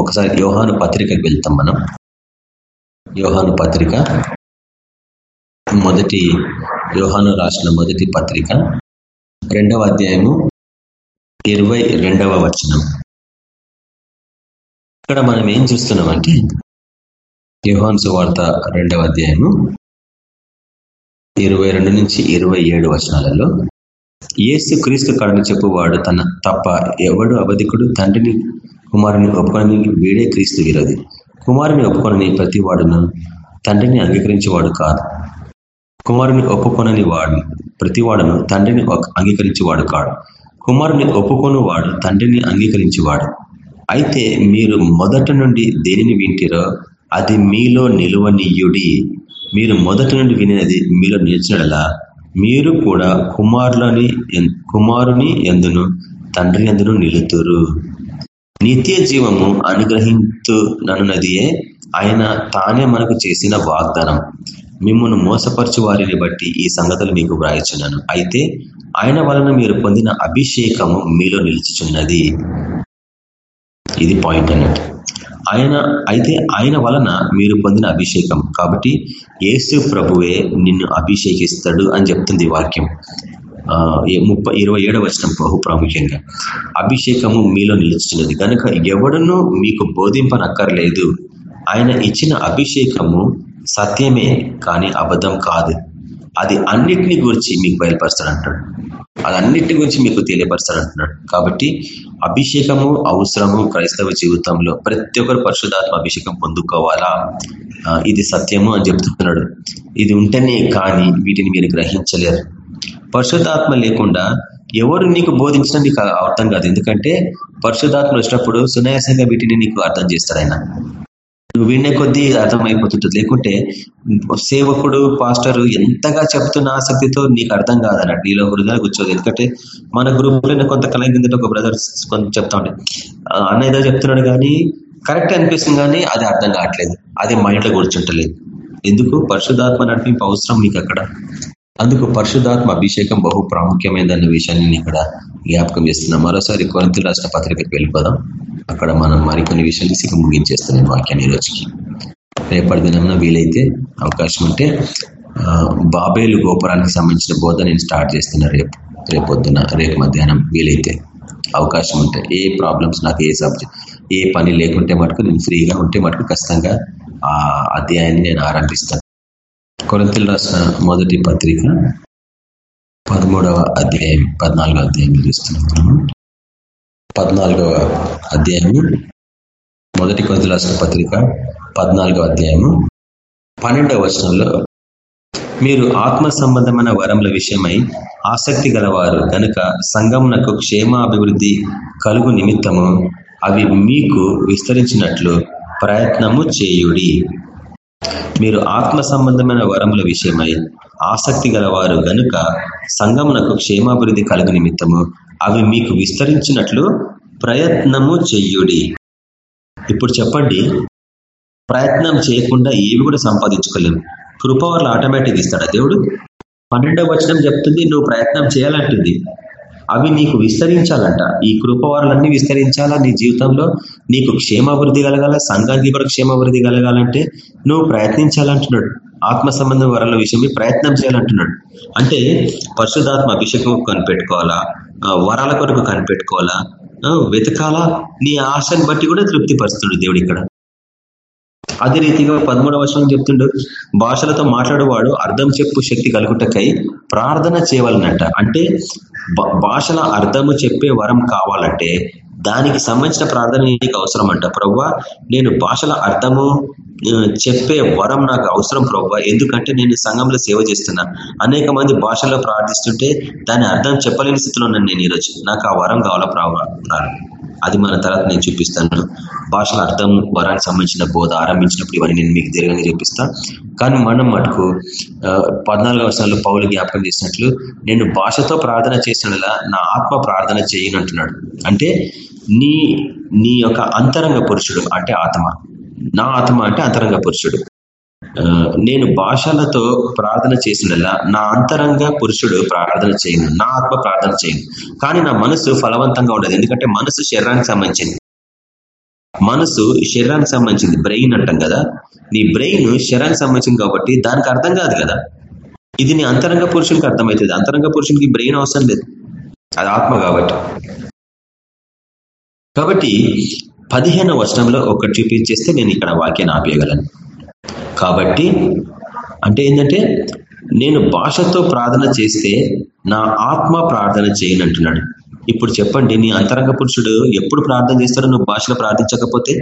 ఒకసారి యోహాను పత్రికకి వెళ్తాం మనం. యోహాను పత్రిక మొదటి యోహాను రాసిన మొదటి పత్రిక రెండవ అధ్యాయము ఇరవై రెండవ వచనం. ఇక్కడ మనం ఏం చూస్తున్నామంటే యోహాను వార్త రెండవ అధ్యాయము ఇరవై రెండు నుంచి ఇరవై ఏడు వచనాలలో ఏసు క్రీస్తు కడను చెప్పువాడు తన తప్ప ఎవడు అవధికుడు తండ్రిని కుమారుని ఒప్పుకొని వీడే క్రీస్తు విరోధి. కుమారుని ఒప్పుకొని ప్రతి వాడును తండ్రిని అంగీకరించేవాడు కాదు. కుమారుని ఒప్పుకొనని వాడు ప్రతి వాడును తండ్రిని ఒక- అంగీకరించేవాడు కాడు. కుమారుని ఒప్పుకొని వాడు తండ్రిని అంగీకరించేవాడు. అయితే మీరు మొదట నుండి దేనిని వింటిరో అది మీలో నిలువనీయుడి. మీరు మొదట నుండి వినినది మీలో నిలిచినలా మీరు కూడా కుమారులని కుమారుని ఎందును తండ్రి ఎందును నిలుతురు. నిత్య జీవము అనుగ్రహించునన్నదియే ఆయన తానే మనకు చేసిన వాగ్దానం. మిమ్మల్ని మోసపరచు వారిని బట్టి ఈ సంగతులు మీకు వ్రాయిచున్నాను. అయితే ఆయన వలన మీరు పొందిన అభిషేకము మీలో నిలుచుచున్నది. ఇది పాయింట్ అన్నట్టు. ఆయన అయితే ఆయన వలన మీరు పొందిన అభిషేకం. కాబట్టి యేసు ప్రభువే నిన్ను అభిషేకిస్తాడు అని చెప్తుంది వాక్యం. ముప్పై ఇరవై ఏడవ వచనం బహు ప్రాముఖ్యంగా. అభిషేకము మీలో నిలుస్తున్నది కనుక ఎవడను మీకు బోధింపనక్కర్లేదు. ఆయన ఇచ్చిన అభిషేకము సత్యమే కానీ అబద్ధం కాదు. అది అన్నిటిని గురించి మీకు బయలుపరుస్తాడు అంటున్నాడు అది అన్నిటి గురించి మీకు తెలియపరుస్తాడు అంటున్నాడు కాబట్టి అభిషేకము అవసరము క్రైస్తవ జీవితంలో ప్రతి ఒక్కరు పరిశుధాత్మ అభిషేకం పొందుకోవాలా? ఇది సత్యము అని చెప్తున్నాడు. ఇది ఉంటేనే కానీ వీటిని మీరు గ్రహించలేరు. పరిశుధాత్మ లేకుండా ఎవరు నీకు బోధించినా నీకు అర్థం కాదు. ఎందుకంటే పరిశుధాత్మ వచ్చినప్పుడు సునాయాసంగా వీటిని నీకు అర్థం చేస్తాడు ఆయన. నువ్వు వినే కొద్దీ అర్థమైపోతుంటుంది. లేకుంటే సేవకుడు పాస్టర్ ఎంతగా చెప్తున్న ఆసక్తితో నీకు అర్థం కాదన్నట్టు నీలో హృదయాలు కూర్చోదు. ఎందుకంటే మన గ్రూప్లో కొంత కొంతకాలం కిందట ఒక బ్రదర్ కొంచెం చెప్తా ఉండే. అన్న ఏదో చెప్తున్నాడు కానీ కరెక్ట్ అనిపిస్తుంది కానీ అది అర్థం కావట్లేదు. అది మైండ్లో కూర్చుంటలేదు. ఎందుకు? పరిశుధాత్మ నడిపింపు అవసరం నీకు అక్కడ అందుకు పరిశుధాత్మ అభిషేకం బహు ప్రాముఖ్యమైనదన్న విషయాన్ని నేను ఇక్కడ జ్ఞాపకం చేస్తున్నాం మరోసారి కొరంతులు రాష్ట్ర పత్రికకి వెళ్ళిపోదాం. అక్కడ మనం మరికొన్ని విషయాలు సిగ్గు ముగించేస్తున్నాను వాక్యాన్ని ఈరోజుకి రేపటి దినంలో వీలైతే అవకాశం ఉంటే బాబేలు గోపురానికి సంబంధించిన బోధ నేను స్టార్ట్ చేస్తున్నా రేపు రేపొద్దున రేపు మధ్యాహ్నం వీలైతే అవకాశం ఉంటే ఏ ప్రాబ్లమ్స్ నాకు ఏ సబ్జెక్ట్ ఏ పని లేకుంటే మటుకు నేను ఫ్రీగా ఉంటే మటుకు ఖచ్చితంగా ఆ అధ్యాయాన్ని నేను ఆరంభిస్తాను. కొరతలు రాసిన మొదటి పత్రిక పదమూడవ అధ్యాయం పద్నాలుగో అధ్యాయం చూస్తున్నాం మనము. పద్నాలుగవ అధ్యాయము మొదటి కొరతలు రాసిన పత్రిక పద్నాలుగవ అధ్యాయము. పన్నెండవ వచనంలో మీరు ఆత్మ సంబంధమైన వరముల విషయమై ఆసక్తి గలవారు కనుక సంఘమునకు క్షేమాభివృద్ధి కలుగు నిమిత్తము అవి మీకు విస్తరించినట్లు ప్రయత్నము చేయుడి. మీరు ఆత్మ సంబంధమైన వరముల విషయమై ఆసక్తి గలవారు గనుక సంగమునకు క్షేమాభివృద్ధి కలుగు నిమిత్తము అవి మీకు విస్తరించినట్లు ప్రయత్నము చెయ్యుడి ఇప్పుడు చెప్పండి ప్రయత్నం చేయకుండా ఏవి కూడా సంపాదించుకోలేము కృప వల్ల ఆటోమేటిక్ ఇస్తాడా దేవుడు? పన్నెండవ వచనం చెప్తుంది నువ్వు ప్రయత్నం చేయాలంటుంది. అవి నీకు విస్తరించాలంట. ఈ కృపవారులన్నీ విస్తరించాలా నీ జీవితంలో? నీకు క్షేమాభివృద్ధి కలగాల? సంఘానికి కూడా క్షేమాభివృద్ధి కలగాలంటే నువ్వు ప్రయత్నించాలంటున్నాడు. ఆత్మ సంబంధం వరాల విషయమే ప్రయత్నం చేయాలంటున్నాడు. అంటే పరిశుధాత్మ అభిషేకం కనిపెట్టుకోవాలా? వరాల కొరకు కనిపెట్టుకోవాలా? వెతకాలా? నీ ఆశను బట్టి కూడా తృప్తిపరుస్తుండు దేవుడు ఇక్కడ. అదే రీతిగా పదమూడవ వర్షం చెప్తుండు. భాషలతో మాట్లాడేవాడు అర్థం చెప్పు శక్తి కలుగుటకై ప్రార్థన చేయవాలనంట. అంటే భాషల అర్థము చెప్పే వరం కావాలంటే దానికి సంబంధించిన ప్రార్థన నీకు అవసరం అంట ప్రవ్వా నేను భాషల అర్థము చెప్పే వరం నాకు అవసరం ప్రవ్వా. ఎందుకంటే నేను సంఘంలో సేవ చేస్తున్నా. అనేక మంది భాషల్లో ప్రార్థిస్తుంటే దాని అర్థం చెప్పలేని స్థితిలో ఉన్నాను నేను ఈరోజు. నాకు ఆ వరం కావాలా ప్రవ్వ? అది మన తర్వాత నేను చూపిస్తాను. భాషల అర్థం వరానికి సంబంధించిన బోధ ఆరంభించినప్పుడు ఇవన్నీ నేను మీకు దీర్ఘంగా చూపిస్తా. కానీ మనం మటుకు పద్నాలుగు అవసరాలు పౌలు జ్ఞాపకం చేసినట్లు నేను భాషతో ప్రార్థన చేసినలా నా ఆత్మ ప్రార్థన చేయనంటున్నాడు అంటే నీ నీ యొక్క అంతరంగ పురుషుడు అంటే ఆత్మ. నా ఆత్మ అంటే అంతరంగ పురుషుడు. నేను భాషలతో ప్రార్థన చేసినలా నా అంతరంగ పురుషుడు ప్రార్థన చేయను నా ఆత్మ ప్రార్థన చేయను. కానీ నా మనసు ఫలవంతంగా ఉండదు. ఎందుకంటే మనసు శరీరానికి సంబంధించింది. మనసు శరీరానికి సంబంధించింది. బ్రెయిన్ అంటాం కదా. నీ బ్రెయిన్ శరీరానికి సంబంధించింది కాబట్టి దానికి అర్థం కాదు కదా. ఇది నీ అంతరంగ పురుషునికి అర్థమవుతుంది. అంతరంగ పురుషునికి బ్రెయిన్ అవసరం లేదు. అది ఆత్మ కాబట్టి. కాబట్టి పదిహేను వర్షంలో ఒకటి చూపించేస్తే నేను ఇక్కడ వాక్యాన్ని ఆపేయగలను. కాబట్టి అంటే ఏంటంటే నేను భాషతో ప్రార్థన చేస్తే నా ఆత్మ ప్రార్థన చేయనంటున్నాడు ఇప్పుడు చెప్పండి నీ అంతరంగ పురుషుడు ఎప్పుడు ప్రార్థన చేస్తాడో నువ్వు భాషలో ప్రార్థించకపోతే?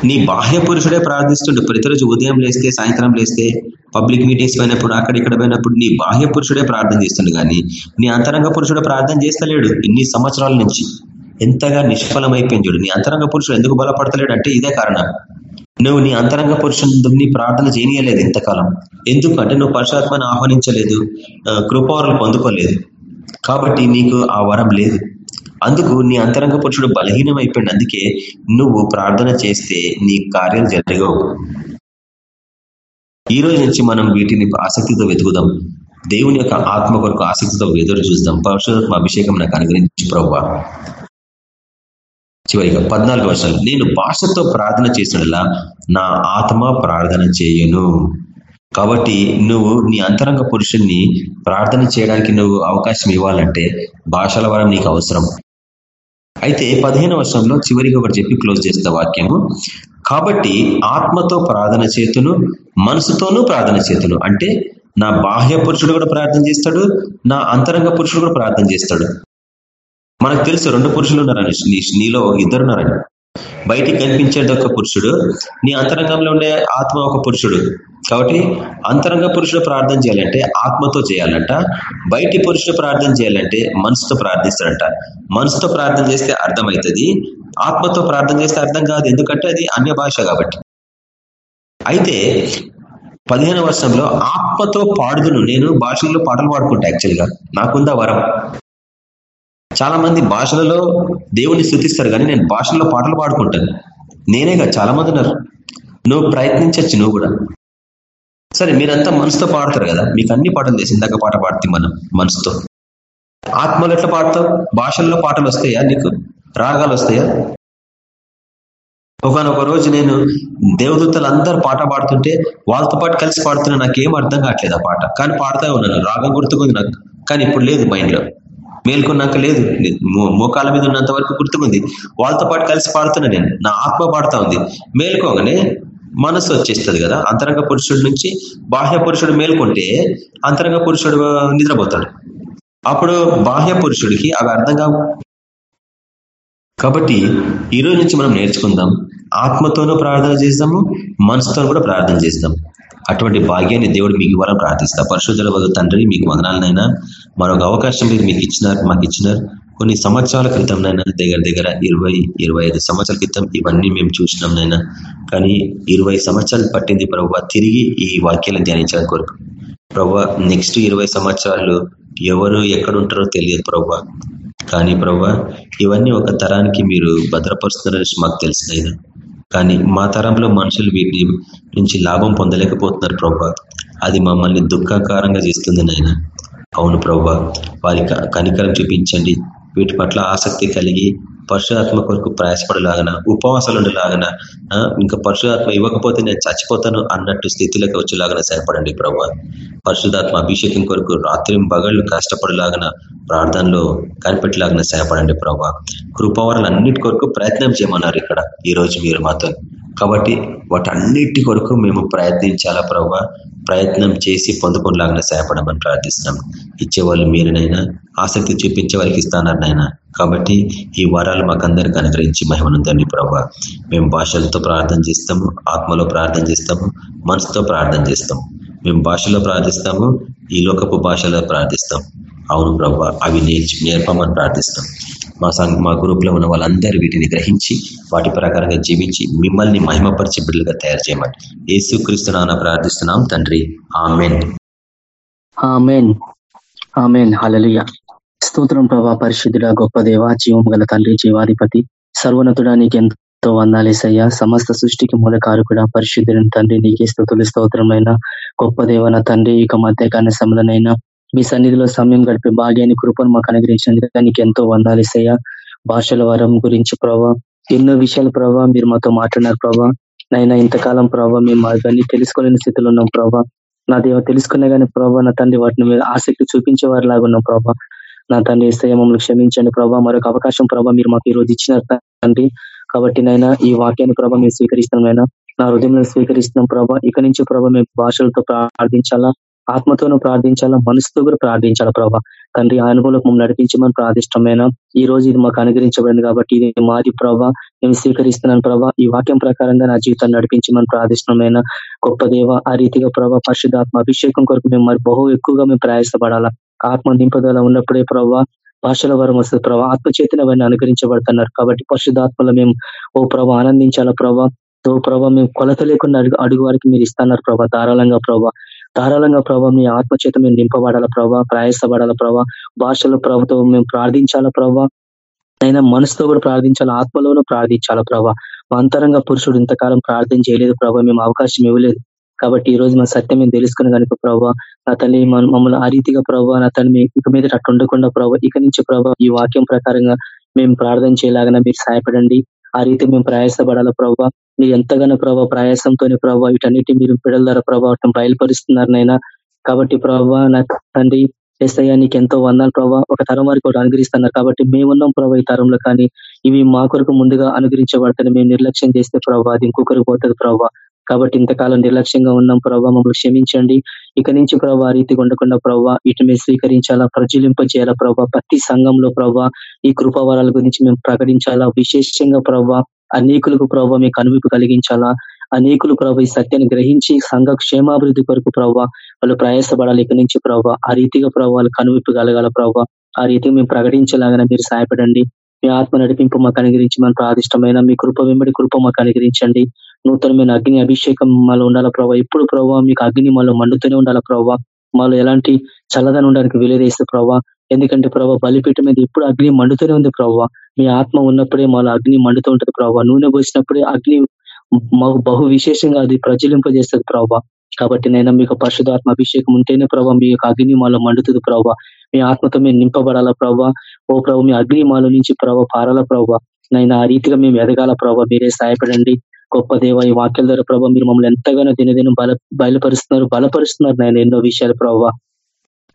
నీ బాహ్య పురుషుడే ప్రార్థిస్తుండు. ప్రతిరోజు ఉదయం లేస్తే సాయంత్రం లేస్తే పబ్లిక్ మీటింగ్స్ పోయినప్పుడు అక్కడ ఇక్కడ పోయినప్పుడు నీ బాహ్య పురుషుడే ప్రార్థన చేస్తుండు కానీ నీ అంతరంగ పురుషుడు ప్రార్థన చేస్తలేడు. ఇన్ని సంవత్సరాల నుంచి ఎంతగా నిష్ఫలమైపోయింది చూడు. నీ అంతరంగ పురుషుడు ఎందుకు బలపడతలేడు? అంటే ఇదే కారణం. నువ్వు నీ అంతరంగ పురుషుని ప్రార్థన చేయనీయలేదు ఇంతకాలం. ఎందుకంటే నువ్వు పరుషాత్మని ఆహ్వానించలేదు కృపవరాలు పొందుకోలేదు. కాబట్టి నీకు ఆ వరం లేదు. అందుకు నీ అంతరంగ పురుషుడు బలహీనం అయిపోయింది అందుకే నువ్వు ప్రార్థన చేస్తే నీ కార్యం జరగవు. ఈ రోజు నుంచి మనం వీటిని ఆసక్తితో వెతుకుదాం. దేవుని యొక్క ఆత్మ కొరకు ఆసక్తితో ఎదురు చూద్దాం. పరశురాత్మ అభిషేకం నాకు అనుగ్రహించి ప్రభావ చివరిగా పద్నాలుగు వర్షాలు. నేను భాషతో ప్రార్థన చేసినలా నా ఆత్మ ప్రార్థన చేయను. కాబట్టి నువ్వు నీ అంతరంగ పురుషుణ్ణి ప్రార్థన చేయడానికి నువ్వు అవకాశం ఇవ్వాలంటే భాషల వరం నీకు అవసరం. అయితే పదిహేను వర్షంలో చివరిగా ఒకటి చెప్పి క్లోజ్ చేస్తా వాక్యము. కాబట్టి ఆత్మతో ప్రార్థన చేతును మనసుతోనూ ప్రార్థన చేతును. అంటే నా బాహ్య పురుషుడు కూడా ప్రార్థన చేస్తాడు నా అంతరంగ పురుషుడు కూడా ప్రార్థన చేస్తాడు. మనకు తెలుసు రెండు పురుషులు ఉన్నారని నీలో ఇద్దరున్నారని బయటికి కనిపించేది ఒక పురుషుడు నీ అంతరంగంలో ఉండే ఆత్మ ఒక పురుషుడు. కాబట్టి అంతరంగ పురుషుడు ప్రార్థన చేయాలంటే ఆత్మతో చేయాలంట. బయటి పురుషుడు ప్రార్థన చేయాలంటే మనసుతో ప్రార్థిస్తాడంట. మనసుతో ప్రార్థన చేస్తే అర్థమవుతుంది. ఆత్మతో ప్రార్థన చేస్తే అర్థం కాదు. ఎందుకంటే అది అన్య భాష కాబట్టి. అయితే పదిహేను వర్షంలో ఆత్మతో పాడుదును. నేను భాషల్లో పాటలు పాడుకుంటా యాక్చువల్గా నాకుందా వరం? చాలా మంది భాషలలో దేవుని స్థుతిస్తారు కానీ నేను భాషల్లో పాటలు పాడుకుంటాను. నేనేగా చాలా మంది ఉన్నారు. నువ్వు ప్రయత్నించచ్చు నువ్వు కూడా. సరే మీరంతా మనసుతో పాడతారు కదా? మీకు అన్ని పాటలు తెలిసి. ఇందాక పాట పాడుతుంది మనం మనసుతో. ఆత్మలు ఎట్లా పాడతావు? భాషల్లో పాటలు వస్తాయా నీకు? రాగాలు వస్తాయా? ఒకనొక రోజు నేను దేవదూతలు అందరు పాట పాడుతుంటే వాళ్ళతో పాటు కలిసి పాడుతున్నా నాకేం అర్థం కావట్లేదు ఆ పాట. కానీ పాడుతూ ఉన్నాను. రాగం గుర్తుకుంది నాకు. కానీ ఇప్పుడు లేదు మైండ్లో. మేల్కొన్నాక లేదు. మోకాల మీద ఉన్నంత వరకు గుర్తుకుంది వాళ్ళతో పాటు కలిసి పాడుతున్నా నేను. నా ఆత్మ పాడుతా ఉంది. మేల్కోగానే మనసు వచ్చేస్తుంది కదా. అంతరంగ పురుషుడి నుంచి బాహ్య పురుషుడు మేల్కొంటే అంతరంగ పురుషుడు నిద్రపోతాడు. అప్పుడు బాహ్య పురుషుడికి అవి అర్థం కావు. కాబట్టి ఈ రోజు నుంచి మనం నేర్చుకుందాం. ఆత్మతోనూ ప్రార్థన చేస్తాము మనసుతో కూడా ప్రార్థన చేస్తాం అటువంటి భాగ్యాన్ని దేవుడు మీకు ఇవ్వాలని ప్రార్థిస్తా. పరిశుద్ధుల తండ్రి మీకు వదనాలనైనా మరొక అవకాశం మీరు మీకు ఇచ్చినారు మాకు ఇచ్చినారు. కొన్ని సంవత్సరాల క్రితంనైనా దగ్గర దగ్గర ఇరవై ఇరవై ఐదు సంవత్సరాల క్రితం ఇవన్నీ మేము చూసినాంనైనా కానీ ఇరవై సంవత్సరాలు పట్టింది ప్రభు తిరిగి ఈ వాక్యాలను ధ్యానించడానికి కొరకు. ప్రభు నెక్స్ట్ ఇరవై సంవత్సరాలు ఎవరు ఎక్కడుంటారో తెలియదు ప్రభావ కానీ ప్రభు ఇవన్నీ ఒక తరానికి మీరు భద్రపరుస్తున్నారని మాకు తెలిసినైనా కానీ మా తరంలో మనుషులు వీటిని నుంచి లాభం పొందలేకపోతున్నారు ప్రభా అది మమ్మల్ని దుఃఖకారంగా చేస్తుంది నాయన. అవును ప్రభా వారి కనికరం చూపించండి. వీటి పట్ల ఆసక్తి కలిగి పరశురాత్మ కొరకు ప్రయాసపడలాగన ఉపవాసాలు ఉండేలాగన ఇంకా పరశురాత్మ ఇవ్వకపోతే నేను చచ్చిపోతాను అన్నట్టు స్థితిలోకి వచ్చేలాగా సహాయపడండి ప్రభు. పరిశుధాత్మ అభిషేకం కొరకు రాత్రి బగళ్ళు కష్టపడేలాగన ప్రార్థనలో కనిపెట్టలాగిన సహాయపడండి ప్రభా. కృపవరాలు అన్నిటి కొరకు ప్రయత్నం చేయమన్నారు ఇక్కడ. ఈ రోజు మీరు మాతో కాబట్టి వాటన్నిటి కొరకు మేము ప్రయత్నించాలా ప్రభావ ప్రయత్నం చేసి పొందుకునేలాగా సహాయపడమని ప్రార్థిస్తున్నాం. ఇచ్చేవాళ్ళు మీరునైనా ఆసక్తి చూపించే వాళ్ళకి ఇస్తానన్నారు కాబట్టి ఈ వరాలు మాకందరికి అనుగ్రహించి మహిమనుందండి ప్రభా. మేము భాషలతో ప్రార్థన చేస్తాము ఆత్మలో ప్రార్థన చేస్తాము మనసుతో ప్రార్థన చేస్తాము. మేము భాషలో ప్రార్థిస్తాము ఈ లోకపు భాషలో ప్రార్థిస్తాం. అవును ప్రభా అవి నేర్చి నేర్పమని ప్రార్థిస్తాం. మా సంఘ మా గ్రూప్లో ఉన్న వాళ్ళందరూ వీటిని గ్రహించి వాటి ప్రకారంగా జీవించి మిమ్మల్ని మహిమపరిచి బిడ్డలుగా తయారు చేయమని యేసుక్రీస్తు నాన్న ప్రార్థిస్తున్నాం తండ్రి. ఆమెన్. ఆమెన్. ఆమెన్. హలలియ స్తోత్రం ప్రభా పరిశుద్ధుడ గొప్ప దేవ జీవం గల తండ్రి జీవాధిపతి సర్వనతుడా నీకు ఎంతో వందాలేసయ్యా సమస్త సృష్టికి మూలకారుకుడ పరిశుద్ధుని తండ్రి నీకే స్థుతులు స్తోత్రమైన గొప్ప దేవన తండ్రి. ఇక మధ్యకాల సమలనైనా మీ సన్నిధిలో సమయం గడిపే భాగ్యాన్ని కృపను మాకు అనుగ్రహించినందుకు నీకు ఎంతో వందాలిసయ్యా భాషల వరం గురించి ప్రభావ ఎన్నో విషయాలు ప్రభావ మీరు మాతో మాట్లాడినారు ప్రభావ నైనా ఇంతకాలం ప్రభావ మేము అవన్నీ తెలుసుకోలేని స్థితిలో ఉన్నాం ప్రభావ నా దేవ తెలుసుకునే కానీ ప్రభావ నా తండ్రి వాటిని మీద ఆసక్తి చూపించే వారి లాగా ఉన్నాం ప్రభావ నా తండ్రి ఇస్తే మమ్మల్ని క్షమించండి ప్రభావ మరొక అవకాశం ప్రభావ మీరు మాకు ఈ రోజు ఇచ్చినారు తండ్రి. కాబట్టి నైనా ఈ వాక్యాన్ని ప్రభావ మేము స్వీకరిస్తున్నాం నా హృదయంలో స్వీకరిస్తున్నాం ప్రభా. ఇక నుంచి ప్రభావ మేము భాషలతో ప్రార్థించాలా? ఆత్మతోనూ ప్రార్థించాలా? మనసుతో కూడా ప్రార్థించాలా ప్రభా? తండ్రి అనుభవంలో మమ్మల్ని నడిపించమని ప్రార్థిష్టమైన ఈ రోజు ఇది మాకు అనుగ్రహించబడింది కాబట్టి ఇది మాది ప్రభా. మేము స్వీకరిస్తున్నాను ప్రభా. ఈ వాక్యం ప్రకారంగా నా జీవితాన్ని నడిపించమని ప్రార్థిష్టమైన గొప్ప దేవ ఆ రీతిగా ప్రభా పరిశుధాత్మ అభిషేకం కొరకు మేము మరి బహు ఎక్కువగా మేము ప్రయాసపడాలా. ఆత్మ నింపదల ఉన్నప్పుడే ప్రభా భాషల వరం వస్తుంది ప్రభా. ఆత్మచేతన అవన్నీ అనుగ్రహించబడుతున్నారు కాబట్టి పరిశుధాత్మలో మేము ఓ ప్రభా ఆనందించాలా ప్రభా? ఓ ప్రభా మేము కొలత లేకుండా అడుగు అడుగు వారికి మీరు ఇస్తున్నారు ప్రభా ధారాళంగా ప్రభా. ధారాళంగా ప్రభావ మీ ఆత్మచేత మేము నింపబడాల ప్రభావ ప్రయాసపడాల ప్రభావ భాషలో ప్రభుత్వం మేము ప్రార్థించాల ప్రభావ అయినా మనసుతో కూడా ప్రార్థించాలి ఆత్మలోనూ ప్రార్థించాల ప్రభావ అంతరంగా అంతరంగ పురుషుడు ఇంతకాలం ప్రార్థన చేయలేదు ప్రభావ మేము అవకాశం ఇవ్వలేదు. కాబట్టి ఈ రోజు మా సత్యం మేము తెలుసుకుని కనుక ప్రభావ నా తల్లి మమ్మల్ని ఆ రీతిగా ప్రభావ నా తల్లి ఇక మీద అట్టు ఉండకుండా ప్రభావ ఇక నుంచి ప్రభావ ఈ వాక్యం ప్రకారంగా మేము ప్రార్థన చేయలాగా మీరు సహాయపడండి. ఆ రీతి మేము ప్రయాసపడాల ప్రభావ మీరు ఎంతగానో ప్రభావ ప్రయాసంతో ప్రభావ వీటన్నిటి మీరు పిడల ద్వారా ప్రభావం బయలుపరుస్తున్నారు నైనా కాబట్టి ప్రభావ నా తండ్రి ఎస్ఐయా నీకు ఎంతో వందాలు ప్రభావ ఒక తరం వారికి ఒకటి అనుగ్రహిస్తున్నారు కాబట్టి మేమున్నాం ప్రభావ ఈ తరంలో కానీ ఇవి మా కొరకు ముందుగా అనుగ్రహించబడతాయి మేము నిర్లక్ష్యం చేస్తే ప్రభావ అది ఇంకొకరికి పోతుంది ప్రభావ కాబట్టి ఇంతకాలం నిర్లక్ష్యంగా ఉన్నాం ప్రభావ మమ్మల్ని క్షమించండి. ఇక నుంచి ప్రభావ రీతిగా ఉండకుండా ప్రభావ వీటిని స్వీకరించాలా ప్రజలింప చేయాలా ప్రభావ ప్రతి సంఘంలో ప్రభావ ఈ కృపావరాల గురించి మేము ప్రకటించాలా విశేషంగా ప్రభావ అనేకులకు ప్రభావ మీకు అనుభూతి కలిగించాలా అనేకులు ప్రభావ ఈ సత్యాన్ని గ్రహించి సంఘ క్షేమాభివృద్ధి కొరకు ప్రభావ వాళ్ళు ప్రయాసపడాలి. ఇక్కడి నుంచి ప్రభావ ఆ రీతిగా ప్రభావ వాళ్ళకి అనుభూతి కలగాల ప్రభావ ఆ రీతిగా మేము ప్రకటించలాగానే మీరు సహాయపడండి. మీ ఆత్మ నడిపింపు మాకు అనుగ్రహించి మన ప్రాదిష్టమైన మీ కృప వెంబడి కృప మాకు అనుగ్రహించండి. నూతనమైన అగ్ని అభిషేకం మాలో ఉండాలా ప్రభావ ఇప్పుడు ప్రభావ మీకు అగ్ని మాలో మండుతూనే ఉండాల ప్రభావ మాలో ఎలాంటి చల్లదనం ఉండడానికి వీలేదేస్తే ప్రభావ ఎందుకంటే ప్రభావ బలిపీఠం మీద ఎప్పుడు అగ్ని మండుతూనే ఉంది ప్రభావ మీ ఆత్మ ఉన్నప్పుడే మాలో అగ్ని మండుతూ ఉంటుంది ప్రభావ నూనె పోసినప్పుడే అగ్ని బహు విశేషంగా అది ప్రజ్వలింపజేస్తుంది ప్రభావ కాబట్టి నేను మీకు పరిశుధాత్మ అభిషేకం ఉంటేనే ప్రభావ మీ యొక్క అగ్ని మాలో మండుతుంది ప్రభావ మీ ఆత్మతో మేము నింపబడాల ప్రభావ ఓ ప్రభు మీ అగ్ని మాలో నుంచి ప్రభావ పారాల ప్రభావ నైనా ఆ రీతిగా మేము ఎదగాల ప్రభావ మీరే సహాయపడండి. గొప్ప దేవ ఈ వాక్యాల ద్వారా ప్రభావ మీరు మమ్మల్ని ఎంతగానో దినదినం బల బయలుపరుస్తున్నారు బలపరుస్తున్నారు నాయన ఎన్నో విషయాలు ప్రభావ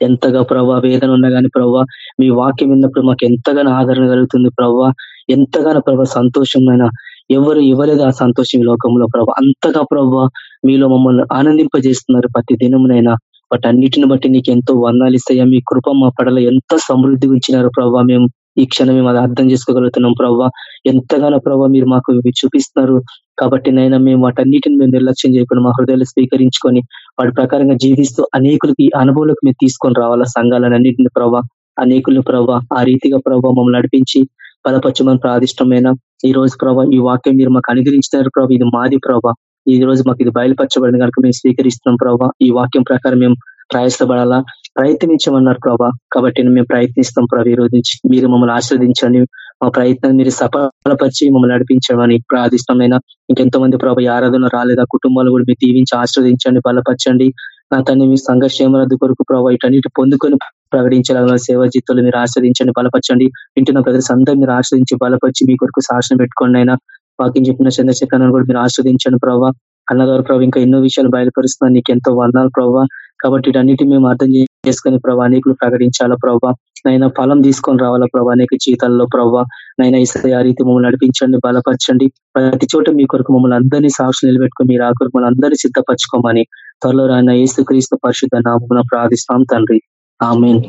ఎంతగా ప్రభావ వేదన ఉన్నా కానీ ప్రభావ మీ వాక్యం విన్నప్పుడు మాకు ఎంతగానో ఆదరణ కలుగుతుంది ప్రభావ ఎంతగానో ప్రభావ సంతోషమైన ఎవరు ఇవ్వలేదు ఆ సంతోషం లోకంలో ప్రభా. అంతగా ప్రభావ మీలో మమ్మల్ని ఆనందింపజేస్తున్నారు ప్రతి దినమునైనా వాటి అన్నిటిని బట్టి నీకు ఎంతో ఇస్తాయా. మీ కృప మా పడల ఎంత సమృద్ధి ఉంచినారు ప్రభావ మేము ఈ క్షణం మేము అది అర్థం చేసుకోగలుగుతున్నాం ప్రవ్వ. ఎంతగానో ప్రభావ మీరు మాకు చూపిస్తున్నారు. కాబట్టి నైనా మేము వాటన్నిటిని మేము నిర్లక్ష్యం చేయకుండా మా హృదయాలు స్వీకరించుకొని వాటి ప్రకారంగా జీవిస్తూ అనేకులకి అనుభవంలోకి మేము తీసుకొని రావాలా సంఘాలను అన్నింటిని ప్రభావ అనేకులను ప్రభావ ఆ రీతిగా ప్రభావ మమ్మల్ని నడిపించి బలపరచమని ప్రాదిష్టమైన ఈ రోజు ప్రభావ ఈ వాక్యం మీరు మాకు అనుగ్రహించినారు ప్రభావ ఇది మాది ప్రభావ ఈ రోజు మాకు ఇది బయలుపరచబడింది కనుక మేము స్వీకరిస్తున్నాం ప్రభావ ఈ వాక్యం ప్రకారం మేము ప్రయాసపడాలా? ప్రయత్నించమన్నారు ప్రభా. కాబట్టి మేము ప్రయత్నిస్తాం ప్రభు. విరోధించి రోజు నుంచి మీరు మమ్మల్ని ఆశ్రదించండి మా ప్రయత్నం మీరు సఫలపరిచి మమ్మల్ని నడిపించమని ప్రార్థిష్టమైన ఇంకెంతో మంది ప్రభా ఆరాధన రాలేదా? కుటుంబాలు కూడా మీరు దీవించి ఆశ్రదించండి బలపరచండి. నా తన్ని మీ సంఘర్షేమరద్దు కొరకు ప్రభావ ఇటన్నిటి పొందుకొని ప్రకటించాలన్న సేవా జీతాలు మీరు ఆశ్రదించండి బలపరచండి. వింటున్న ప్రజలు అందరూ మీరు ఆశ్రదించి బలపరిచి మీ కొరకు సాక్షణ పెట్టుకోండి అయినా వాకింగ్ చెప్పిన చంద్రశేఖర్ కూడా మీరు ఆశ్రదించండి ప్రభావ అన్నగారు ప్రభావ ఇంకా ఎన్నో విషయాలు బయలుపరుస్తున్నారు నీకు ఎంతో వర్ణాలు ప్రభావ కాబట్టి వీటన్నిటి మేము అర్థం చేసుకుని ప్రభావ అనేకులు ప్రకటించాలా ప్రభావ నైనా ఫలం తీసుకొని రావాలా ప్రభా అనేక జీతాల్లో ప్రభావ నైనా ఇసే ఆ రీతి మమ్మల్ని నడిపించండి బలపరచండి. ప్రతి చోట మీ కొరకు మమ్మల్ని అందరినీ సాక్షులు నిలబెట్టుకుని మీరు ఆ కొరకు మమ్మల్ని అందరినీ సిద్ధపరచుకోమని త్వరలో ఆయన ఏసు క్రీస్తు పరిశుద్ధ నామం ప్రార్థిస్తాం తండ్రి. ఆమెన్.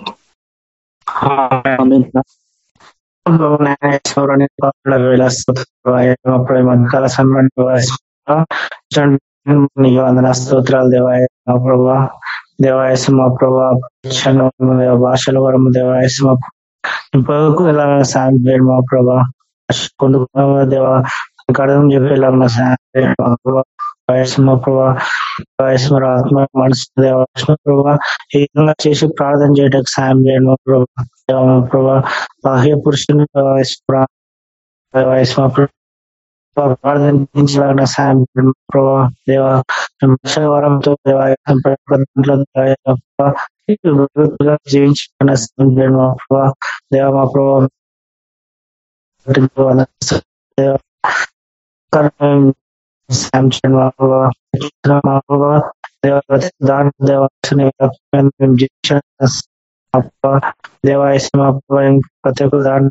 వందన స్తోత్రాలు దేవాయ ప్రభా దేవాయసం మా ప్రభా భాషల వరం దేవాయసం మా ఎలా సాయం చేయడం మా ప్రభా కొండుకున్న దేవ కడదం చెప్పేలాగా సాయం చేయడం మా ప్రభా మా ప్రభా ఆత్మ మనసు దేవాయస్మ ప్రభా ఈ విధంగా చేసి ప్రార్థన చేయడానికి సాయం చేయడం మా ప్రభా ప్రభా బాహ్య పురుషుని దేవాయస్మ ప్రభా ప్రార్థించలాగిన సాయం ప్రభా దేవ వరంతో జీవించిన ప్రభా దేవ మా ప్రభా సాయం చేయండి మా ప్రభా మా ప్రభా దేవ దాని దేవాసని దేవాయస్ మా ప్రభా ప్రతి ఒక్క దాని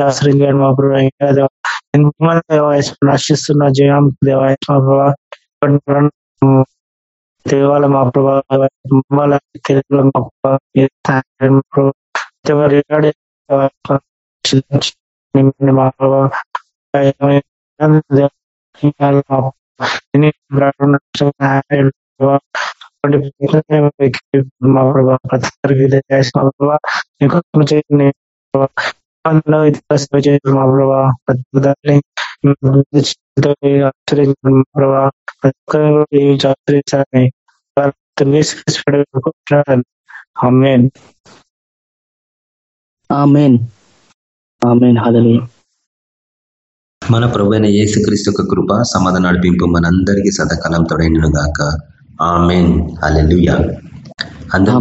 ఆశ్రయించాడు మా ప్రభావ నశిస్తున్న జయం దేవాల మా ప్రభావ మా మా ప్రభావ మా ప్రభావ మా ప్రభావ మన ప్రభు అయిన యేసుక్రీస్తు యొక్క కృప సమాధాన నడిపింపు మనందరికీ సదాకాలం తొడైనను గాక. ఆమెన్ అలెలుయ అందరూ